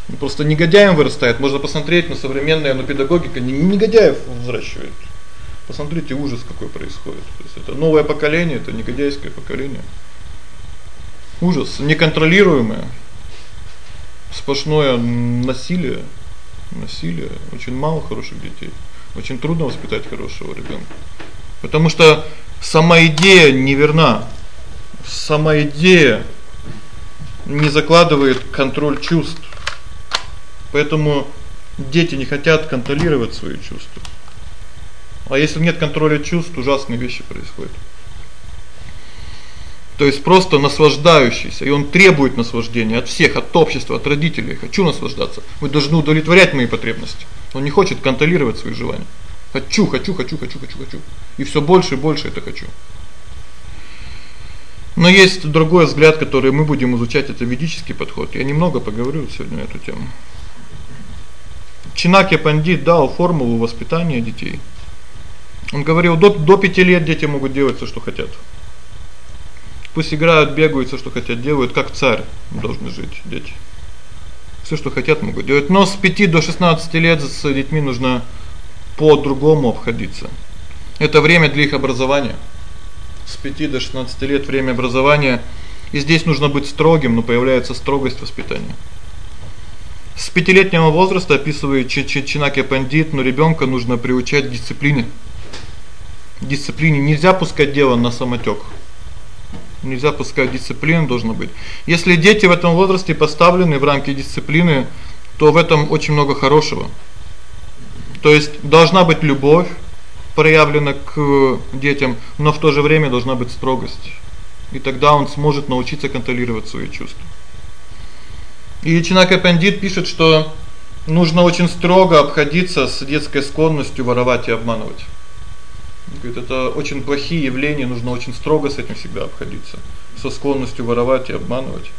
Он просто негодяем вырастает. Можно посмотреть на современную ну, педагогика негодяев взращивает. Посмотрите ужас какой происходит. То есть это новое поколение, это негодяйское поколение. Ужас неконтролируемое. Сплошное насилие. Насилие, очень мало хороших детей. Очень трудно воспитать хорошего ребёнка. Потому что сама идея неверна сама идея не закладывает контроль чувств. Поэтому дети не хотят контролировать свои чувства. А если нет контроля чувств, ужасные вещи происходят. То есть просто наслаждающийся, и он требует наслаждения от всех, от общества, от родителей. Хочу наслаждаться. Вы должны удовлетворять мои потребности. Он не хочет контролировать свои желания. Хочу, хочу, хочу, хочу, хочу, хочу. И всё больше и больше это хочу. Но есть другой взгляд, который мы будем изучать это ведический подход. Я немного поговорю сегодня на эту тему. Чинаки Пандит дал формулу воспитания детей. Он говорил: "До до 5 лет дети могут делать всё, что хотят. Пусть играют, бегают, всё, что хотят, делают, как царь должны жить дети. Всё, что хотят, могут делать. Но с 5 до 16 лет с детьми нужно по-другому обходиться. Это время для их образования с 5 до 16 лет время образования. И здесь нужно быть строгим, но появляется строгость воспитания. С пятилетнего возраста описывает Чинаки Пандит, но ребёнка нужно приучать к дисциплине. Дисциплине нельзя пускать дело на самотёк. Нельзя пускать дисциплина должна быть. Если дети в этом возрасте поставлены в рамки дисциплины, то в этом очень много хорошего. То есть должна быть любовь, проявлена к детям, но в то же время должна быть строгость. И тогда он сможет научиться контролировать свои чувства. И Чинака Пандит пишет, что нужно очень строго обходиться с детской склонностью воровать и обманывать. Говорит, это очень плохие явления, нужно очень строго с этим всегда обходиться, со склонностью воровать и обманывать.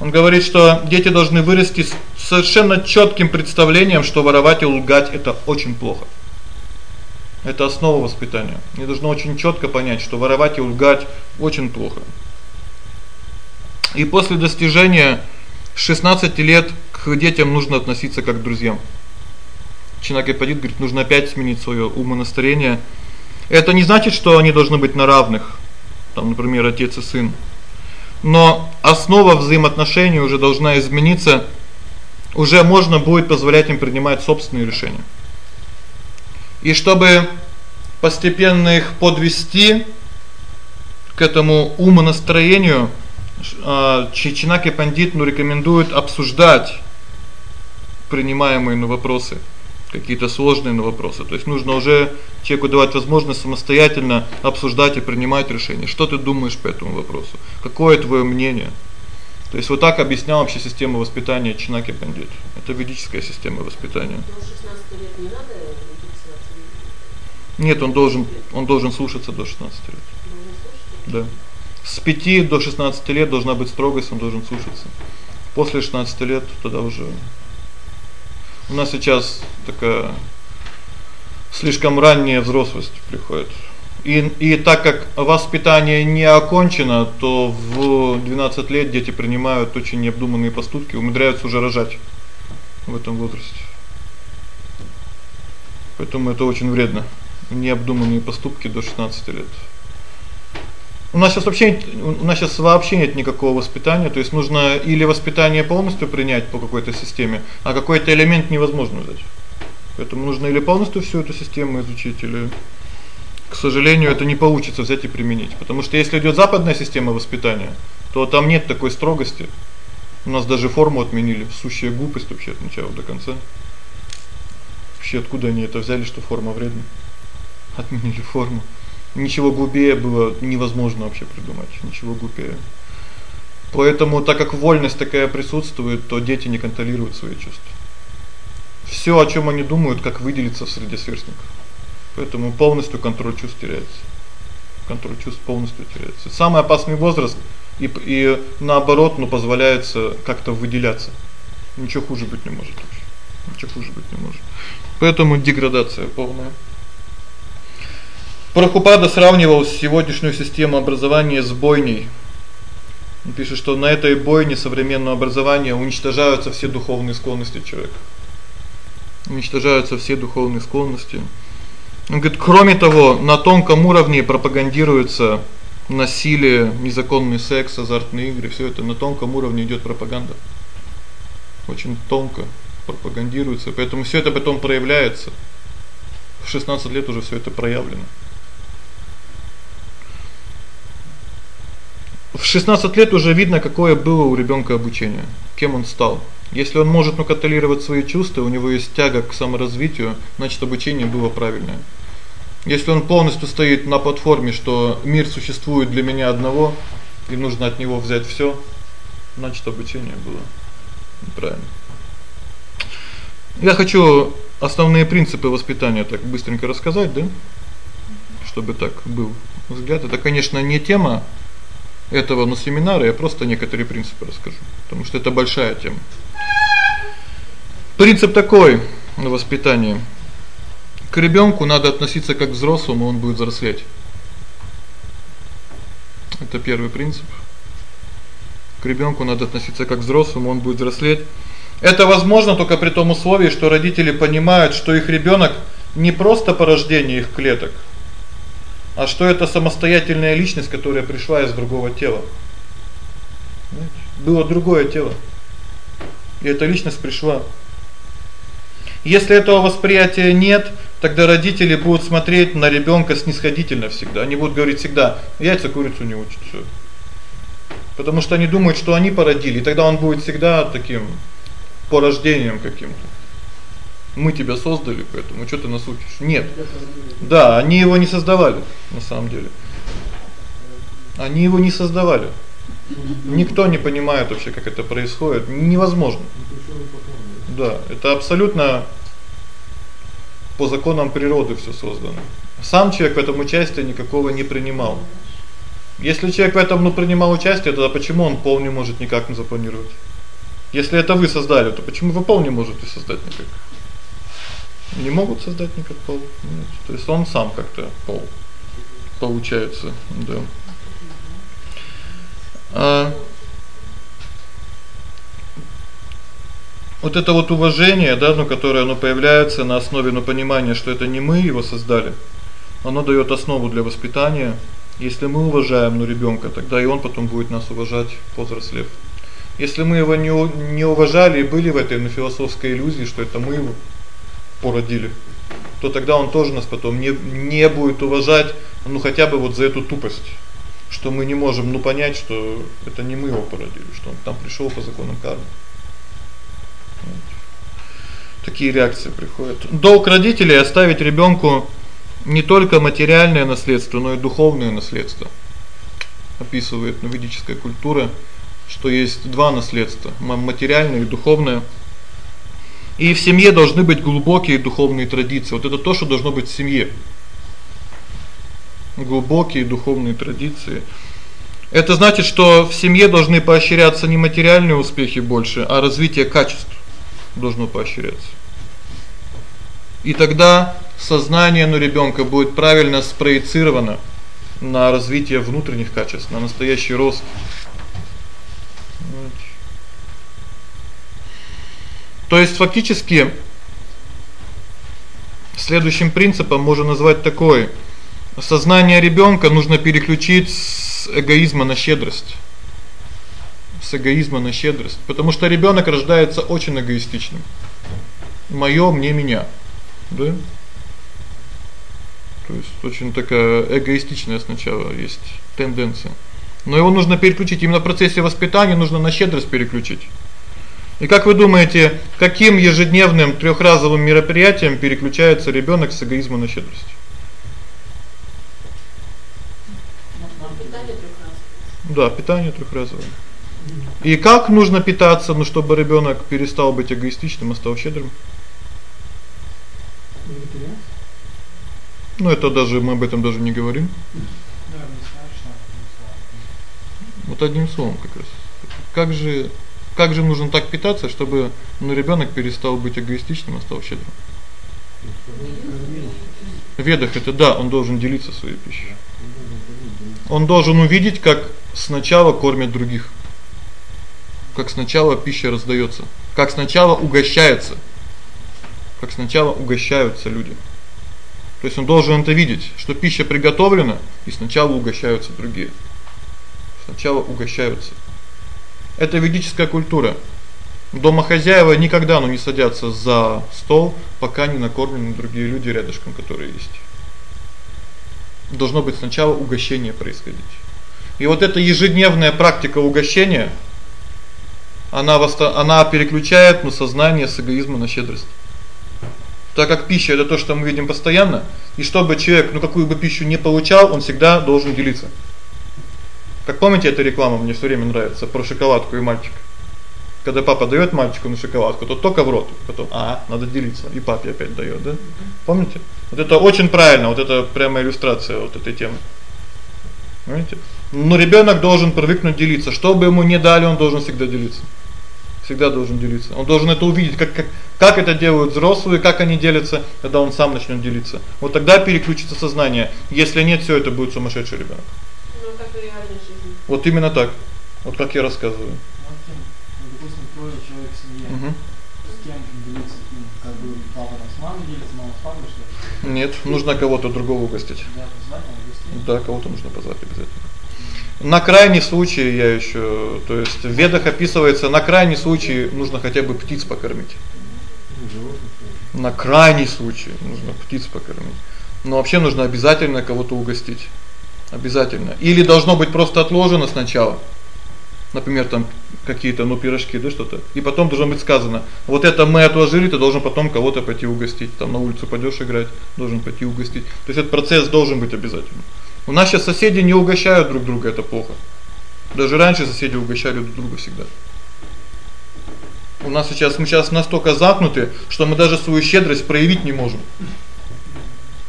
Он говорит, что дети должны вырасти с совершенно чётким представлением, что воровать и лгать это очень плохо. Это основа воспитания. Они должны очень чётко понять, что воровать и лгать очень плохо. И после достижения 16 лет к детям нужно относиться как к друзьям. Чинагепадит говорит, нужно опять сменить своё умонастроение. Это не значит, что они должны быть на равных. Там, например, отец и сын. Но основа взаимоотношений уже должна измениться. Уже можно будет позволять им принимать собственные решения. И чтобы постепенно их подвести к этому умонастроению, а Чичинаки Пандит ну рекомендует обсуждать принимаемые на вопросы, какие-то сложные вопросы. То есть нужно уже человеку давать возможность самостоятельно обсуждать и принимать решения. Что ты думаешь по этому вопросу? Какое твоё мнение? То есть вот так объяснял вообще систему воспитания Чинаки Пандит. Это ведическая система воспитания. До 16 лет не надо нет, он должен он должен слушаться до 16 лет. Да. С 5 до 16 лет должна быть строгость, он должен слушаться. После 16 лет тогда уже У нас сейчас такая слишком ранняя взрослость приходит. И и так как воспитание не окончено, то в 12 лет дети принимают очень необдуманные поступки, умудряются уже рожать в этом возрасте. Поэтому это очень вредно необдуманные поступки до 16 лет. У нас сейчас вообще у нас сейчас вообще нет никакого воспитания, то есть нужно или воспитание полностью принять по какой-то системе, а какой-то элемент невозможно взять. Поэтому нужно или полностью всю эту систему изучить, или К сожалению, это не получится взять и применить, потому что если идёт западная система воспитания, то там нет такой строгости. У нас даже форму отменили, сущая глупость вообще от начала до конца. Вообще откуда они это взяли, что форма вредна? Отменили форму. Ничего глупее было невозможно вообще придумать, ничего глупее. Поэтому, так как вольность такая присутствует, то дети не контролируют свои чувства. Всё, о чём они думают, как выделиться среди сверстников. Поэтому полностью контроль чувств теряется. Контроль чувств полностью теряется. Самый опасный возраст и и наоборот, ну позволяется как-то выделяться. Ничего хуже быть не может. Ничего хуже быть не может. Поэтому деградация полная. Прабхупада сравнивал сегодняшнюю систему образования с бойней. Он пишет, что на этой бойне современного образования уничтожаются все духовные склонности человека. Уничтожаются все духовные склонности. Он говорит: "Кроме того, на тонком уровне пропагандируется насилие, незаконный секс, азартные игры, всё это на тонком уровне идёт пропаганда. Очень тонко пропагандируется, поэтому всё это потом проявляется. В 16 лет уже всё это проявлено. В 16 лет уже видно, какое было у ребёнка обучение, кем он стал. Если он может ну контролировать свои чувства, у него есть тяга к саморазвитию, значит, обучение было правильное. Если он полностью стоит на платформе, что мир существует для меня одного и нужно от него взять всё, значит, обучение было неправильно. Я хочу основные принципы воспитания так быстренько рассказать, да? Чтобы так был взгляд. Это, конечно, не тема этого, но семинара, я просто некоторые принципы расскажу, потому что это большая тема. Принцип такой на воспитании к ребёнку надо относиться как к взрослому, он будет взрослеть. Это первый принцип. К ребёнку надо относиться как к взрослому, он будет взрослеть. Это возможно только при том условии, что родители понимают, что их ребёнок не просто порождение их клеток, а что это самостоятельная личность, которая пришла из другого тела. Было другое тело. И эта личность пришла. Если этого восприятия нет, тогда родители будут смотреть на ребёнка снисходительно всегда. Они будут говорить всегда: "Яйца курицу не учат всё". Потому что они думают, что они породили, и тогда он будет всегда таким порождением каким-то. Мы тебя создали, поэтому что ты нас учишь? Нет. Да, они его не создавали, на самом деле. Они его не создавали. Никто не понимает вообще, как это происходит. Невозможно. Да, это абсолютно по законам природы всё создано. Сам человек в этом участия никакого не принимал. Если человек в этом ну принимал участие, тогда почему он пол не может никак не запланировать? Если это вы создали, то почему вы пол не можете создать никак? Не могут создать никак пол. Нет. То есть он сам как-то пол получается, да. А Вот это вот уважение, да, ну, которое оно появляется на основе ну понимания, что это не мы его создали. Оно даёт основу для воспитания. Если мы уважаем ну ребёнка, тогда и он потом будет нас уважать, повзрослев. Если мы его не не уважали и были в этой ну философской иллюзии, что это мы его породили, то тогда он тоже нас потом не не будет уважать, ну хотя бы вот за эту тупость, что мы не можем ну понять, что это не мы его породили, что он там пришёл по законам кармы. Такие реакции приходят. Долг родителей оставить ребёнку не только материальное наследство, но и духовное наследство. Описывает ведическая культура, что есть два наследства: материальное и духовное. И в семье должны быть глубокие духовные традиции. Вот это то, что должно быть в семье. Глубокие духовные традиции. Это значит, что в семье должны поощряться не материальные успехи больше, а развитие качеств должно поощряться. И тогда сознание ну ребёнка будет правильно спроецировано на развитие внутренних качеств, на настоящий рост. То есть фактически следующим принципом можно назвать такой: сознание ребёнка нужно переключить с эгоизма на щедрость с эгоизма на щедрость, потому что ребёнок рождается очень эгоистичным. Моё, мне, меня. Да? То есть очень такая эгоистичная сначала есть тенденция. Но его нужно переключить именно в процессе воспитания, нужно на щедрость переключить. И как вы думаете, каким ежедневным трехразовым мероприятием переключается ребёнок с эгоизма на щедрость? Питание трехразовое. Да, питание трехразовое. И как нужно питаться, ну чтобы ребёнок перестал быть эгоистичным, а стал щедрым? Ну это даже мы об этом даже не говорим. Да, не знаешь, что это Вот одним словом как раз. Как же как же нужно так питаться, чтобы ну ребёнок перестал быть эгоистичным, а стал щедрым? Ведах это да, он должен делиться своей пищей. Он должен увидеть, как сначала кормят других. Как сначала пища раздаётся, как сначала угощаются. Как сначала угощаются люди. То есть он должен это видеть, что пища приготовлена, и сначала угощаются другие. Сначала угощаются. Это ведическая культура. Домохозяева никогда ну не садятся за стол, пока не накормлены другие люди рядышком, которые есть. Должно быть сначала угощение происходить. И вот эта ежедневная практика угощения она восста она переключает на сознание с эгоизма на щедрость. Так как пища это то, что мы видим постоянно, и чтобы человек, ну какую бы пищу не получал, он всегда должен делиться. Как помните, эта реклама мне всё время нравится про шоколадку и мальчика. Когда папа даёт мальчику на шоколадку, то только в рот, потом, а, надо делиться, и папе опять даёт, да? Помните? Вот это очень правильно, вот это прямо иллюстрация вот этой темы. Понимаете? Но ребёнок должен привыкнуть делиться. Что бы ему ни дали, он должен всегда делиться. Всегда должен делиться. Он должен это увидеть, как как как это делают взрослые, как они делятся, когда он сам начнёт делиться. Вот тогда переключится сознание. Если нет, всё это будет сумасшедший ребёнок. Ну, как жизни. Вот именно так. Вот как я рассказываю. Ну, допустим, трое человек в семье. Угу. С кем делиться, ну, как бы папа там с мамой делится, мама с папой, что ли? Нет, нужно кого-то другого угостить. Да, позвать, гостей. Да, кого-то нужно позвать обязательно. На крайний случай я ещё, то есть в ведах описывается, на крайний случай нужно хотя бы птиц покормить. На крайний случай нужно птиц покормить. Но вообще нужно обязательно кого-то угостить. Обязательно. Или должно быть просто отложено сначала. Например, там какие-то, ну, пирожки, да, что-то. И потом должно быть сказано: "Вот это мы отложили, ты должен потом кого-то пойти угостить". Там на улицу пойдёшь играть, должен пойти угостить. То есть этот процесс должен быть обязательно. У нас сейчас соседи не угощают друг друга, это плохо. Даже раньше соседи угощали друг друга всегда. У нас сейчас мы сейчас настолько замкнуты, что мы даже свою щедрость проявить не можем.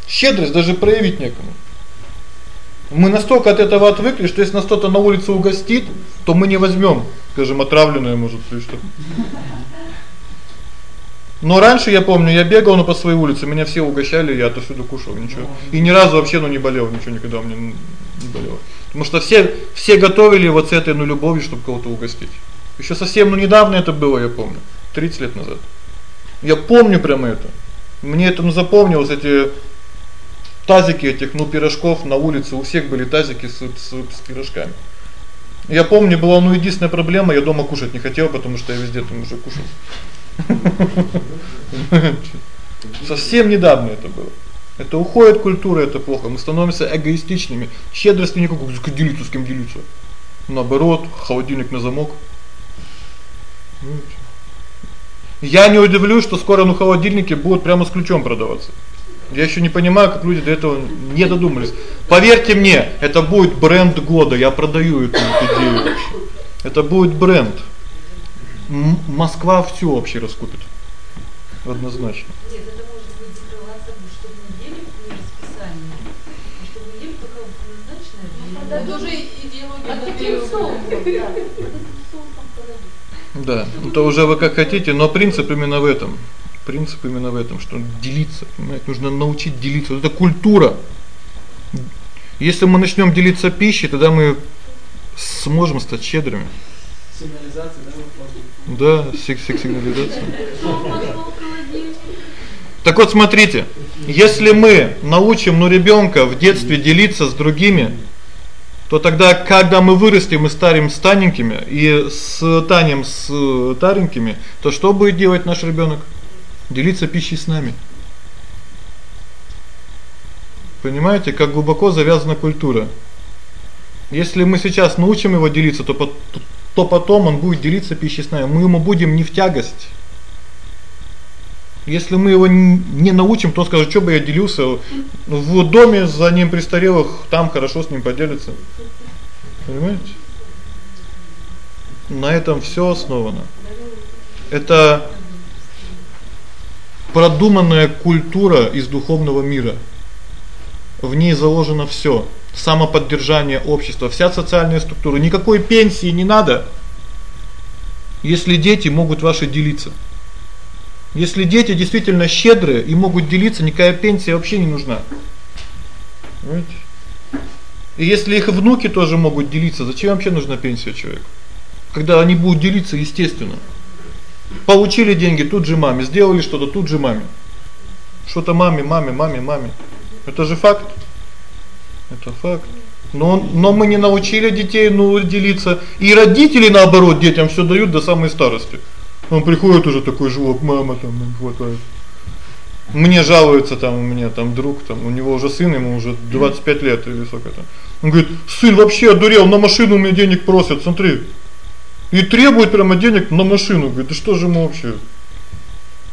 Щедрость даже проявить некому. Мы настолько от этого отвыкли, что если нас кто-то на улице угостит, то мы не возьмём, скажем, отравленное, может, или что. Но раньше я помню, я бегал на по своей улице, меня все угощали, я отовсюду кушал, ничего. И ни разу вообще ну не болел, ничего никогда у меня не болело. Потому что все все готовили вот с этой ну любовью, чтобы кого-то угостить. Ещё совсем ну недавно это было, я помню, 30 лет назад. Я помню прямо это. Мне это ну запомнилось эти тазики этих ну пирожков на улице, у всех были тазики с с, с пирожками. Я помню, была ну единственная проблема, я дома кушать не хотел, потому что я везде там уже кушал. Совсем недавно это было. Это уходит культура, это плохо. Мы становимся эгоистичными. Щедрости никакой, с кем делиться, с кем делиться. Наоборот, холодильник на замок. Я не удивлюсь, что скоро ну холодильники будут прямо с ключом продаваться. Я ещё не понимаю, как люди до этого не додумались. Поверьте мне, это будет бренд года. Я продаю эту идею вообще. Это будет бренд. М Москва всё вообще раскупит. Однозначно. Нет, это может быть закрываться, чтобы не ели по расписанию, а чтобы ели только в назначенное. Да, Это уже идеология А таким. Да, это уже вы как хотите, но принцип именно в этом. Принцип именно в этом, что делиться, понимаете, нужно научить делиться. Вот это культура. Если мы начнём делиться пищей, тогда мы сможем стать щедрыми. Сигнализация, да, вот важно. Да, сиг сиг сигнализация. Так вот смотрите, если мы научим ну ребёнка в детстве делиться с другими, то тогда, когда мы вырастем и станем старенькими и станем с старенькими, то что будет делать наш ребёнок? Делиться пищей с нами. Понимаете, как глубоко завязана культура. Если мы сейчас научим его делиться, то то потом он будет делиться пищей с нами. Мы ему будем не в тягость. Если мы его не научим, то скажет: "Что бы я делился в доме за ним престарелых, там хорошо с ним поделиться". Понимаете? На этом всё основано. Это продуманная культура из духовного мира. В ней заложено всё. Самоподдержание общества, вся социальная структура. Никакой пенсии не надо. Если дети могут ваши делиться. Если дети действительно щедрые и могут делиться, никакая пенсия вообще не нужна. Понимаете? И если их внуки тоже могут делиться, зачем вообще нужна пенсия человеку? Когда они будут делиться естественно. Получили деньги тут же маме, сделали что-то тут же маме. Что-то маме, маме, маме, маме. Это же факт. Это факт. Но но мы не научили детей ну делиться, и родители наоборот детям всё дают до самой старости. Он приходит уже такой жлоб, мама там не хватает. Мне жалуется там у меня там друг, там у него уже сын, ему уже 25 лет или сколько там. Он говорит: "Сын вообще одурел, на машину мне денег просят, смотри". И требует прямо денег на машину. Говорит: "Да что же мы вообще?"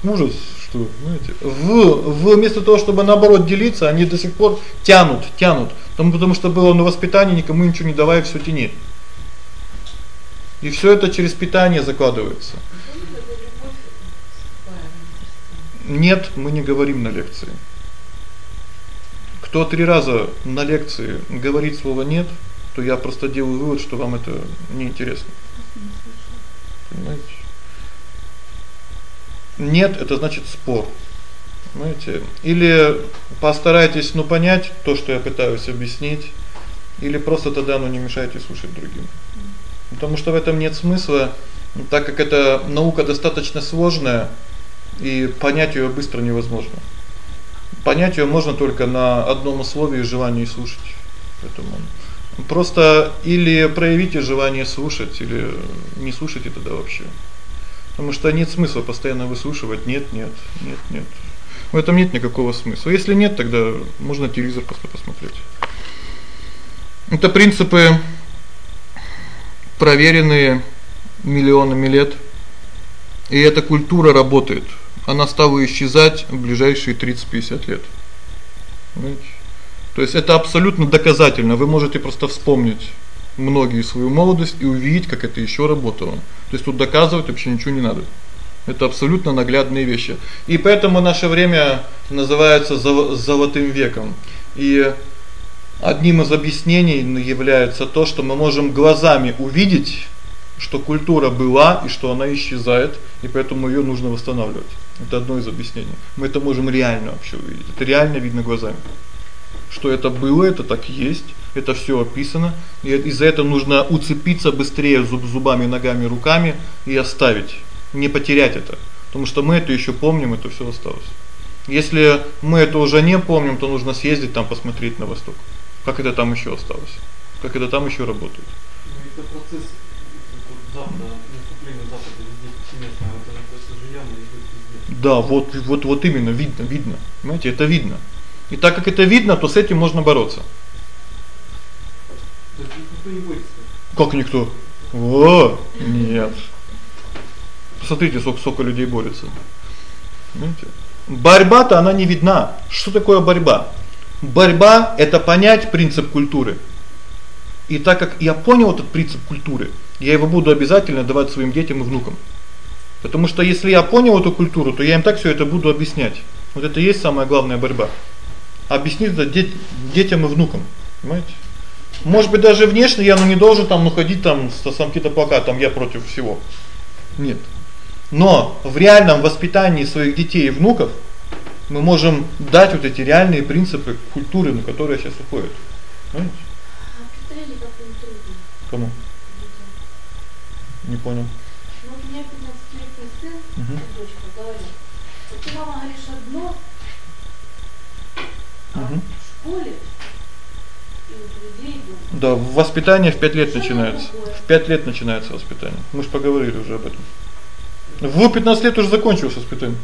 Ужас, что, знаете? В вместо того, чтобы наоборот делиться, они до сих пор тянут, тянут. Потому потому что было на воспитании никому ничего не давая, всё тяни. И всё это через питание закладывается. Нет, мы не говорим на лекции. Кто три раза на лекции говорит слово нет, то я просто делаю вывод, что вам это не интересно. Понимаете? Нет это значит спор. Понимаете? Или постарайтесь, ну, понять то, что я пытаюсь объяснить, или просто тогда ну не мешайте слушать другим. Потому что в этом нет смысла, так как эта наука достаточно сложная, и понять её быстро невозможно. Понять её можно только на одном условии желании слушать. Поэтому просто или проявите желание слушать, или не слушайте тогда вообще. Потому что нет смысла постоянно выслушивать: нет, нет, нет, нет. В этом нет никакого смысла. Если нет, тогда можно телевизор просто посмотреть. Это принципы проверенные миллионами лет. И эта культура работает она стала исчезать в ближайшие 30-50 лет. Понимаете? То есть это абсолютно доказательно. Вы можете просто вспомнить многие свою молодость и увидеть, как это ещё работало. То есть тут доказывать вообще ничего не надо. Это абсолютно наглядные вещи. И поэтому наше время называется золотым веком. И одним из объяснений является то, что мы можем глазами увидеть, что культура была и что она исчезает, и поэтому её нужно восстанавливать. Это одно из объяснений. Мы это можем реально вообще увидеть. Это реально видно глазами. Что это было, это так и есть. Это всё описано. И из-за этого нужно уцепиться быстрее зуб зубами, ногами, руками и оставить, не потерять это. Потому что мы это ещё помним, это всё осталось. Если мы это уже не помним, то нужно съездить там посмотреть на восток. Как это там ещё осталось? Как это там ещё работает? Ну это процесс Запада, наступление Запада везде повсеместно, это это же явно идёт везде. Да, вот вот вот именно видно, видно. Понимаете, это видно. И так как это видно, то с этим можно бороться. Никто не. Как никто? О, нет. Посмотрите, сколько сколько людей борется. Понимаете? Борьба-то она не видна. Что такое борьба? Борьба это понять принцип культуры. И так как я понял этот принцип культуры, я его буду обязательно давать своим детям и внукам. Потому что если я понял эту культуру, то я им так всё это буду объяснять. Вот это и есть самая главная борьба. Объяснить это дет детям и внукам, понимаете? Может быть, даже внешне я ну не должен там ну ходить там со сам какие-то плакаты, там я против всего. Нет. Но в реальном воспитании своих детей и внуков мы можем дать вот эти реальные принципы культуры, на которые сейчас уходят. Понимаете? А Кому? Не понял. Ну, у меня 15-летний сын, угу. дочка говорит, вот ты, мама, говоришь школе. Да, воспитание в 5 лет начинается. В 5 лет начинается воспитание. Мы же поговорили уже об этом. В 15 лет уже закончилось воспитание.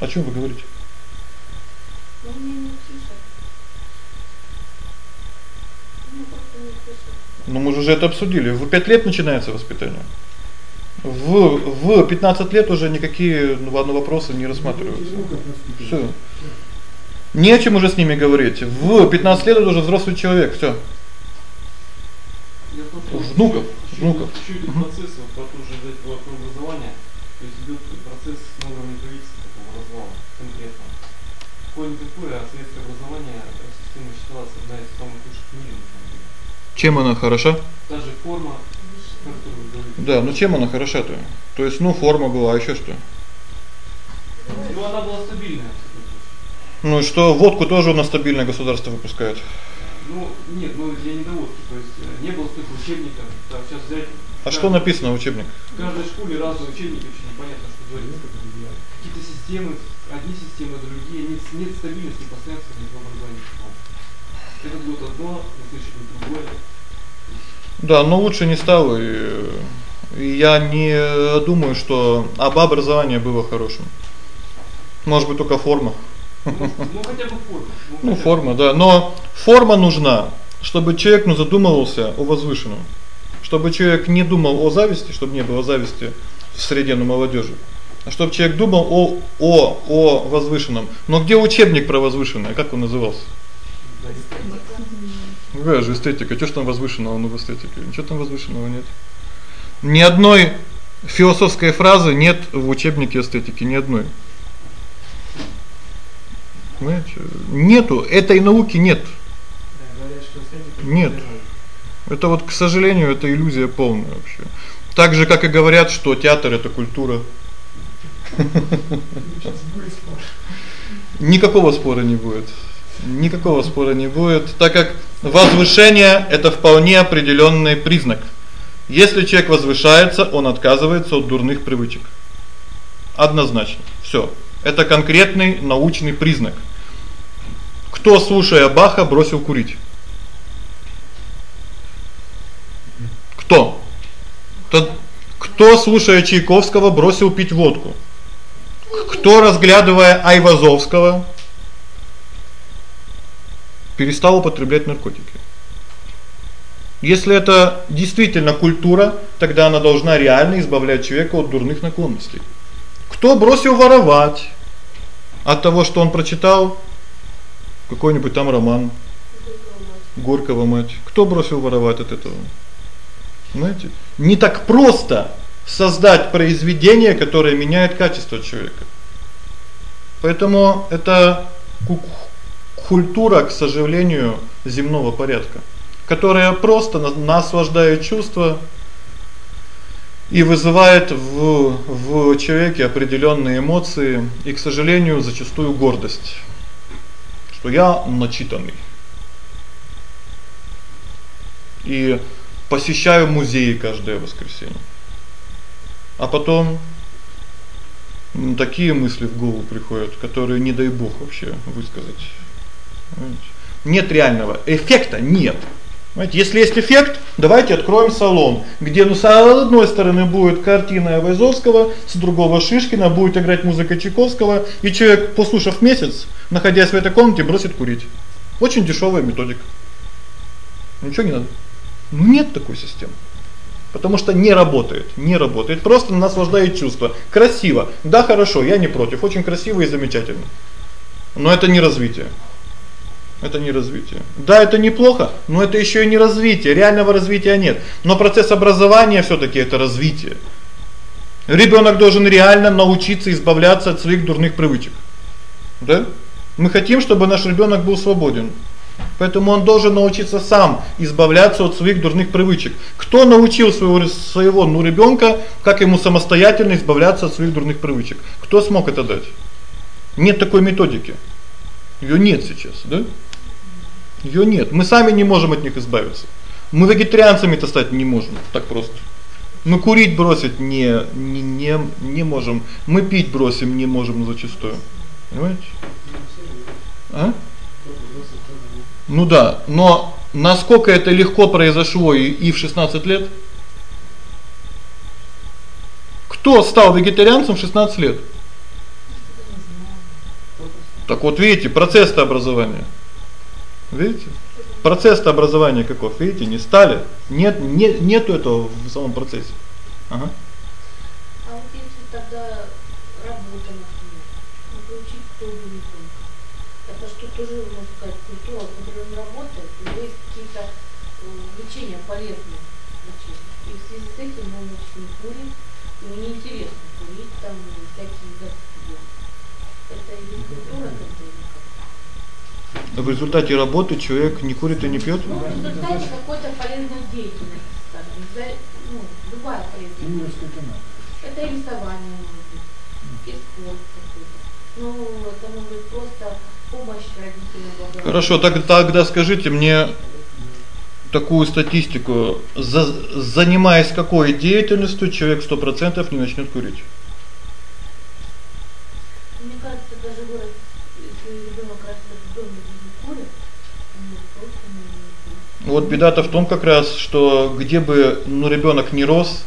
О чём вы говорите? Ну мы же уже это обсудили. В 5 лет начинается воспитание. В в 15 лет уже никакие ну, вопросы не рассматриваются. Всё. Не о чем уже с ними говорить. В 15 лет уже взрослый человек, всё. Внуков, внуков. Чуть идет процесс, вот по тоже взять вопрос образования, то есть идет процесс на уровне правительства такого развала конкретно. Какое-никакое, а советское образование система считалась одна из самых лучших в мире. Чем она хороша? Та же форма, Да, ну чем она хороша-то? То есть, ну, форма была, а ещё что? Ну она была стабильная. Ну и что, водку тоже у нас стабильное государство выпускает. Ну, нет, ну я не доводки, то есть э, не было столько учебников, так, сейчас взять... А что написано в учебниках? В каждой школе разные учебники, очень непонятно, что говорить. Какие-то системы, одни системы, другие, нет, нет стабильности, постоянства нет в образовании. Этот год одно, на следующий год другое. Да, но лучше не стало и и я не думаю, что об образовании было хорошим. Может быть, только форма. Ну, ну хотя бы форма. Ну, бы. форма, да, но форма нужна, чтобы человек ну задумывался о возвышенном. Чтобы человек не думал о зависти, чтобы не было зависти в среде ну молодёжи. А чтобы человек думал о о о возвышенном. Но где учебник про возвышенное? Как он назывался? Да, Какая же эстетика? Что ж там возвышенного ну в эстетике? Ничего там возвышенного нет. Ни одной философской фразы нет в учебнике эстетики, ни одной. Понимаете? Нету этой науки нет. Нет. Это вот, к сожалению, это иллюзия полная вообще. Так же как и говорят, что театр это культура. Никакого спора не будет. Никакого спора не будет, так как возвышение это вполне определённый признак. Если человек возвышается, он отказывается от дурных привычек. Однозначно. Всё. Это конкретный научный признак. Кто, слушая Баха, бросил курить? Кто? Тот кто, слушая Чайковского, бросил пить водку? Кто, разглядывая Айвазовского, перестал употреблять наркотики? Если это действительно культура, тогда она должна реально избавлять человека от дурных наклонностей. Кто бросил воровать от того, что он прочитал какой-нибудь там роман Горького мать. Кто бросил воровать от этого? Знаете? Не так просто создать произведение, которое меняет качество человека. Поэтому это культура, к сожалению, земного порядка, которая просто наслаждает чувства и вызывает в в человеке определённые эмоции и, к сожалению, зачастую гордость, что я начитанный. И посещаю музеи каждое воскресенье. А потом такие мысли в голову приходят, которые не дай бог вообще высказать. Нет реального эффекта, нет. Понимаете, если есть эффект, давайте откроем салон, где ну с одной стороны будет картина Айвазовского, с другого Шишкина, будет играть музыка Чайковского, и человек, послушав месяц, находясь в этой комнате, бросит курить. Очень дешёвая методика. Ничего не надо. Ну нет такой системы. Потому что не работает, не работает, просто наслаждает чувство. Красиво. Да, хорошо, я не против, очень красиво и замечательно. Но это не развитие. Это не развитие. Да, это неплохо, но это ещё и не развитие, реального развития нет. Но процесс образования всё-таки это развитие. Ребёнок должен реально научиться избавляться от своих дурных привычек. Да? Мы хотим, чтобы наш ребёнок был свободен. Поэтому он должен научиться сам избавляться от своих дурных привычек. Кто научил своего своего ну ребёнка, как ему самостоятельно избавляться от своих дурных привычек? Кто смог это дать? Нет такой методики. Её нет сейчас, да? Её нет. Мы сами не можем от них избавиться. Мы вегетарианцами-то стать не можем так просто. Мы курить бросить не не не не можем. Мы пить бросим не можем зачастую. Понимаете? А? Ну да, но насколько это легко произошло и, и в 16 лет? Кто стал вегетарианцем в 16 лет? Так вот видите, процесс образования. Видите? Процесс образования каков? Видите, не стали. Нет нет нету этого в самом процессе. Ага. А вот если тогда работа, например, ну, не только. Это что тоже, можно сказать, культура, которая он работает, у него есть какие-то э, увлечения полезные увлечения. И в связи с этим он очень курит, ему неинтересно курить, там всякие гадости делать. Это и есть культура тогда или как? В результате работы человек не курит и не пьёт? Ну, в результате какой-то полезной деятельности, скажем, ну, любая полезная деятельность. Это и рисование может быть, и спорт какой-то. Ну, это может быть просто помощь родителям. Хорошо, так тогда скажите мне такую статистику, за, занимаясь какой деятельностью человек 100% не начнёт курить. Мне кажется, даже вырос, Вот беда-то в том как раз, что где бы ну ребёнок не рос,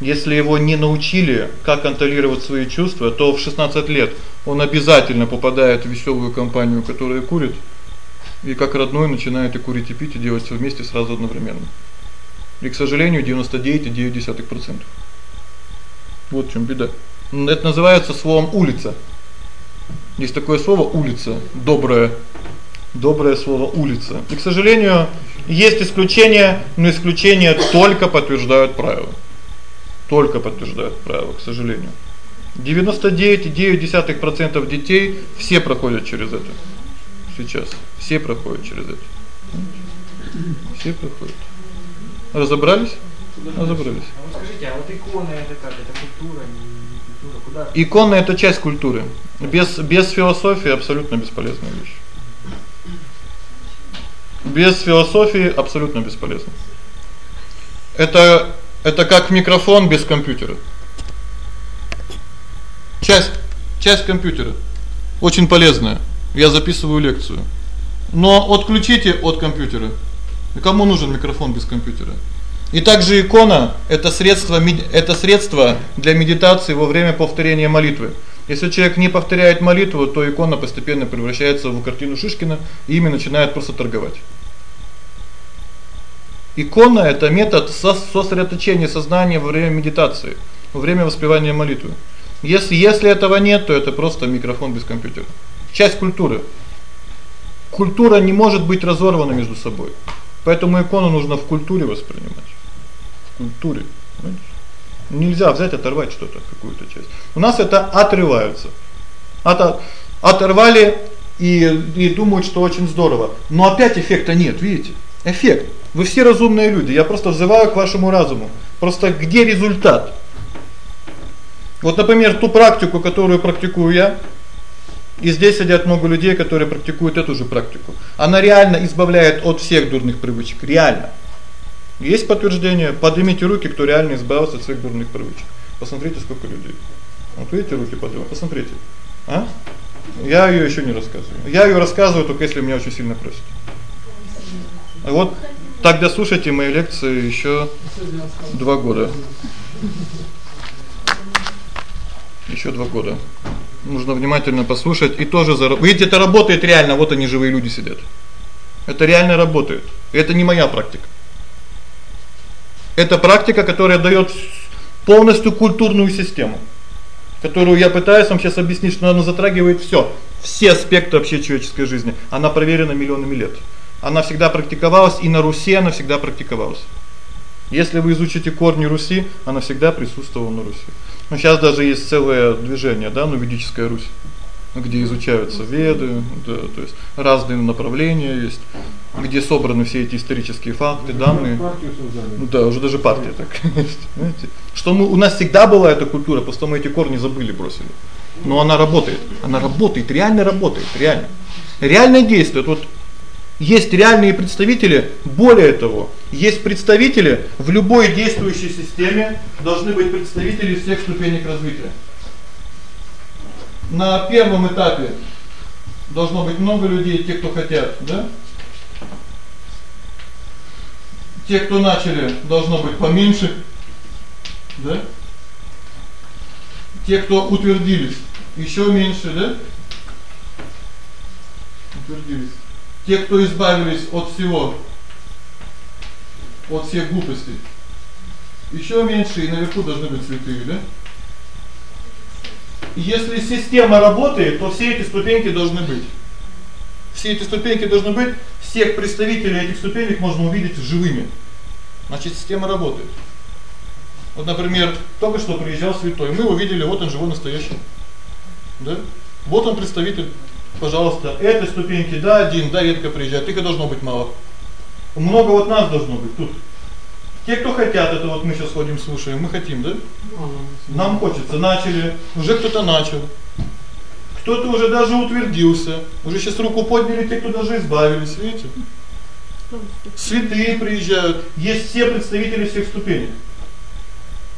если его не научили, как контролировать свои чувства, то в 16 лет он обязательно попадает в весёлую компанию, которая курит, и как родной начинает и курить, и пить, и делать всё вместе сразу одновременно. И, к сожалению, 99,9%. Вот в чём беда. Это называется словом улица. Есть такое слово улица, доброе. Доброе слово улица. И, к сожалению, есть исключения, но исключения только подтверждают правило. Только подтверждают правило, к сожалению. 99,9% детей все проходят через это. Сейчас все проходят через это. Все проходят. Разобрались? Разобрались. А вот скажите, а вот иконы это как? Это культура, Иконы это часть культуры. Без без философии абсолютно бесполезная вещь. Без философии абсолютно бесполезно. Это это как микрофон без компьютера. Часть часть компьютера. Очень полезная. Я записываю лекцию. Но отключите от компьютера. Кому нужен микрофон без компьютера? И также икона это средство это средство для медитации во время повторения молитвы. Если человек не повторяет молитву, то икона постепенно превращается в картину Шишкина, и ими начинает просто торговать. Икона это метод сосредоточения сознания во время медитации, во время воспевания молитвы. Если если этого нет, то это просто микрофон без компьютера. Часть культуры. Культура не может быть разорвана между собой. Поэтому икону нужно в культуре воспринимать. Культуре, понимаете? Нельзя взять оторвать что-то, какую-то часть. У нас это отрываются. Ото оторвали и и думают, что очень здорово. Но опять эффекта нет, видите? Эффект. Вы все разумные люди. Я просто взываю к вашему разуму. Просто где результат? Вот, например, ту практику, которую практикую я, и здесь сидят много людей, которые практикуют эту же практику. Она реально избавляет от всех дурных привычек, реально. Есть подтверждение? Поднимите руки, кто реально избавился от своих дурных привычек. Посмотрите, сколько людей. Вот видите, руки поднимают. Посмотрите. А? Я её ещё не рассказываю. Я её рассказываю только если меня очень сильно просят. А вот тогда слушайте мои лекции ещё два года. Ещё два года. Нужно внимательно послушать и тоже за Видите, это работает реально, вот они живые люди сидят. Это реально работает. Это не моя практика. Это практика, которая даёт полностью культурную систему, которую я пытаюсь вам сейчас объяснить, что она затрагивает всё, все аспекты вообще человеческой жизни. Она проверена миллионами лет. Она всегда практиковалась и на Руси она всегда практиковалась. Если вы изучите корни Руси, она всегда присутствовала на Руси. Но сейчас даже есть целое движение, да, ну ведическая Русь, где изучаются веды, да, то есть разные направления есть, где собраны все эти исторические факты, данные. Ну да, уже даже партия так знаете. Что мы у нас всегда была эта культура, просто мы эти корни забыли, бросили. Но она работает. Она работает, реально работает, реально. Реально действует. Вот есть реальные представители, более того, есть представители в любой действующей системе, должны быть представители всех ступенек развития. На первом этапе должно быть много людей, те, кто хотят, да? Те, кто начали, должно быть поменьше, да? Те, кто утвердились, ещё меньше, да? Утвердились. Те, кто избавились от всего от всех глупостей. Ещё меньше и наверху должны быть святые, да? Если система работает, то все эти ступеньки должны быть. Все эти ступеньки должны быть, всех представителей этих ступенек можно увидеть живыми. Значит, система работает. Вот, например, только что приезжал святой, мы увидели, вот он живой настоящий. Да? Вот он представитель. Пожалуйста, этой ступеньки, да, один, да, редко приезжает, их должно быть мало. Много вот нас должно быть тут. Те, кто хотят, это вот мы сейчас ходим, слушаем, мы хотим, да? Нам хочется, начали, уже кто-то начал. Кто-то уже даже утвердился. Уже сейчас руку подняли те, кто даже избавились, видите? Святые приезжают. Есть все представители всех ступеней.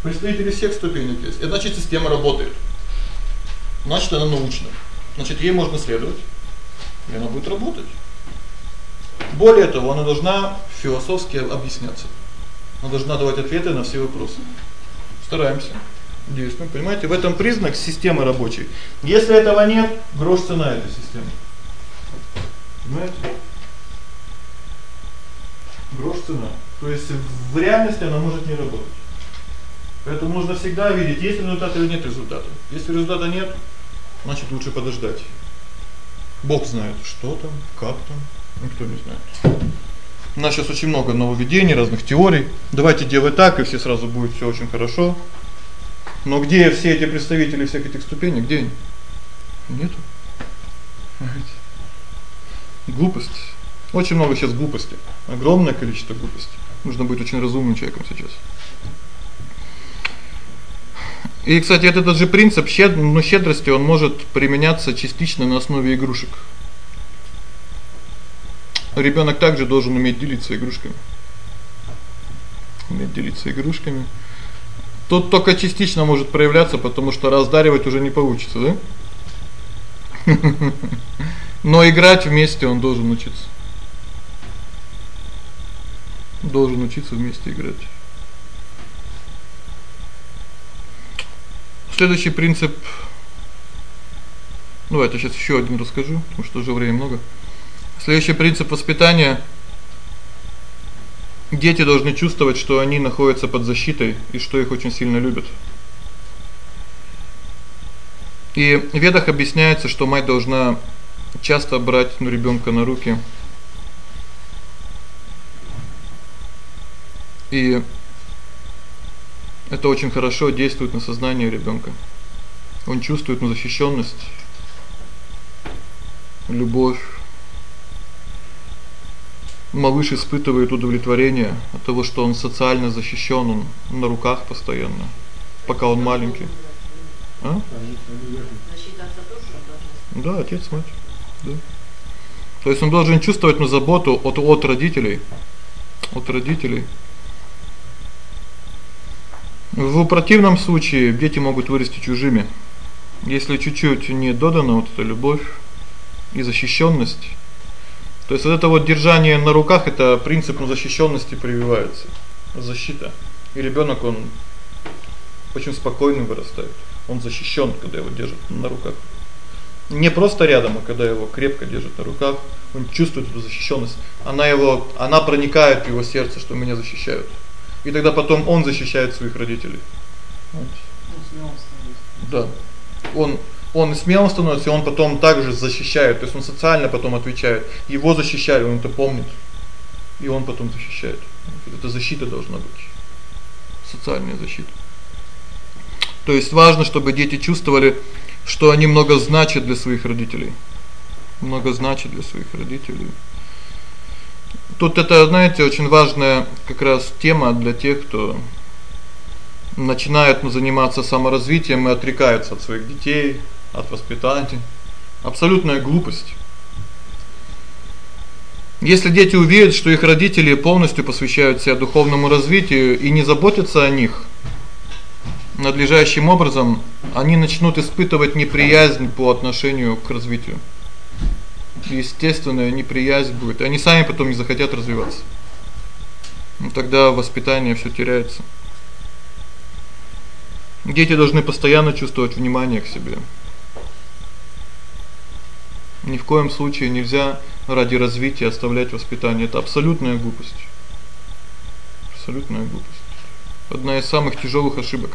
Представители всех ступенек есть. Это значит, система работает. Значит, она научная. Значит, ей можно следовать. И она будет работать. Более того, она должна философски объясняться. Она должна давать ответы на все вопросы. Стараемся. Действуем, понимаете? В этом признак системы рабочей. Если этого нет, грош цена этой системы. Понимаете? Грош цена. То есть в реальности она может не работать. Поэтому нужно всегда видеть, есть результат или нет результата. Если результата нет, значит лучше подождать. Бог знает, что там, как там, никто не знает. У нас сейчас очень много нововведений, разных теорий. Давайте делать так, и все сразу будет всё очень хорошо. Но где все эти представители всех этих ступеней, где они? Нету. Глупость. Очень много сейчас глупости. Огромное количество глупости. Нужно быть очень разумным человеком сейчас. И, кстати, этот же принцип щед, ну, щедрости, он может применяться частично на основе игрушек. Ребёнок также должен уметь делиться игрушками. Уметь делиться игрушками. Тут только частично может проявляться, потому что раздаривать уже не получится, да? Но играть вместе он должен учиться. Должен учиться вместе играть. Следующий принцип Ну, это сейчас ещё один расскажу, потому что уже времени много. Следующий принцип воспитания Дети должны чувствовать, что они находятся под защитой и что их очень сильно любят. И в ведах объясняется, что мать должна часто брать ну ребёнка на руки. И это очень хорошо действует на сознание ребёнка. Он чувствует ну защищённость, любовь, малыш испытывает удовлетворение от того, что он социально защищён, он на руках постоянно, пока он маленький. А? Да, отец, мать. Да. То есть он должен чувствовать ну заботу от от родителей. От родителей. В противном случае дети могут вырасти чужими. Если чуть-чуть не додана вот эта любовь и защищённость, то есть вот это вот держание на руках это принцип ну защищённости прививается. Защита. И ребёнок он очень спокойно вырастает. Он защищён, когда его держат на руках. Не просто рядом, а когда его крепко держат на руках, он чувствует эту защищённость. Она его она проникает в его сердце, что меня защищают. И тогда потом он защищает своих родителей. Вот. Да. Он он смелым становится, и он потом также защищает, то есть он социально потом отвечает. Его защищали, он это помнит. И он потом защищает. Это защита должна быть. Социальная защита. То есть важно, чтобы дети чувствовали, что они много значат для своих родителей. Много значат для своих родителей. Тут это, знаете, очень важная как раз тема для тех, кто начинает ну, заниматься саморазвитием и отрекаются от своих детей, от воспитания. Абсолютная глупость. Если дети увидят, что их родители полностью посвящают себя духовному развитию и не заботятся о них надлежащим образом, они начнут испытывать неприязнь по отношению к развитию. Естественная неприязнь будет, они сами потом не захотят развиваться. Ну тогда воспитание всё теряется. Дети должны постоянно чувствовать внимание к себе. Ни в коем случае нельзя ради развития оставлять воспитание. Это абсолютная глупость. Абсолютная глупость. Одна из самых тяжелых ошибок.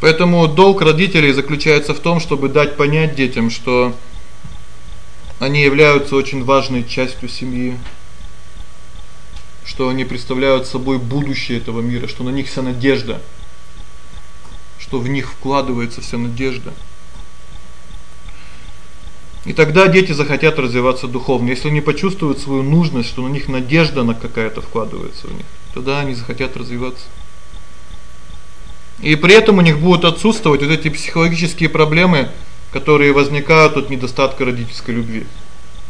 Поэтому долг родителей заключается в том, чтобы дать понять детям, что они являются очень важной частью семьи, что они представляют собой будущее этого мира, что на них вся надежда, что в них вкладывается вся надежда. И тогда дети захотят развиваться духовно. Если они почувствуют свою нужность, что на них надежда на какая-то вкладывается в них, тогда они захотят развиваться. И при этом у них будут отсутствовать вот эти психологические проблемы, которые возникают от недостатка родительской любви.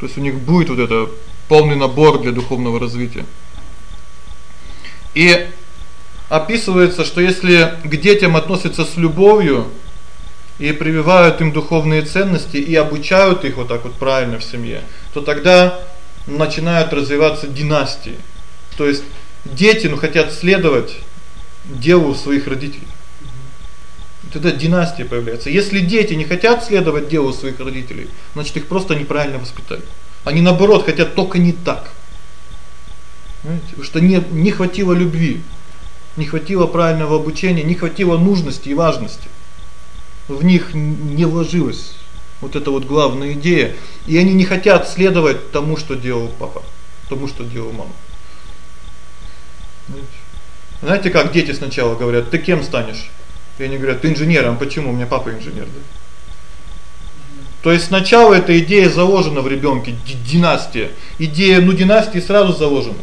То есть у них будет вот это полный набор для духовного развития. И описывается, что если к детям относятся с любовью и прививают им духовные ценности и обучают их вот так вот правильно в семье, то тогда начинают развиваться династии. То есть дети, ну, хотят следовать делу своих родителей. Тогда династия появляется. Если дети не хотят следовать делу своих родителей, значит их просто неправильно воспитали. Они наоборот хотят только не так. Потому что не не хватило любви, не хватило правильного обучения, не хватило нужности и важности. В них не вложилось вот эта вот главная идея, и они не хотят следовать тому, что делал папа, тому, что делал мама. Знаете, как дети сначала говорят: "Ты кем станешь?" И они говорят: "Ты инженером". Почему? У меня папа инженер, да? То есть сначала эта идея заложена в ребёнке, династия. Идея, ну, династии сразу заложена.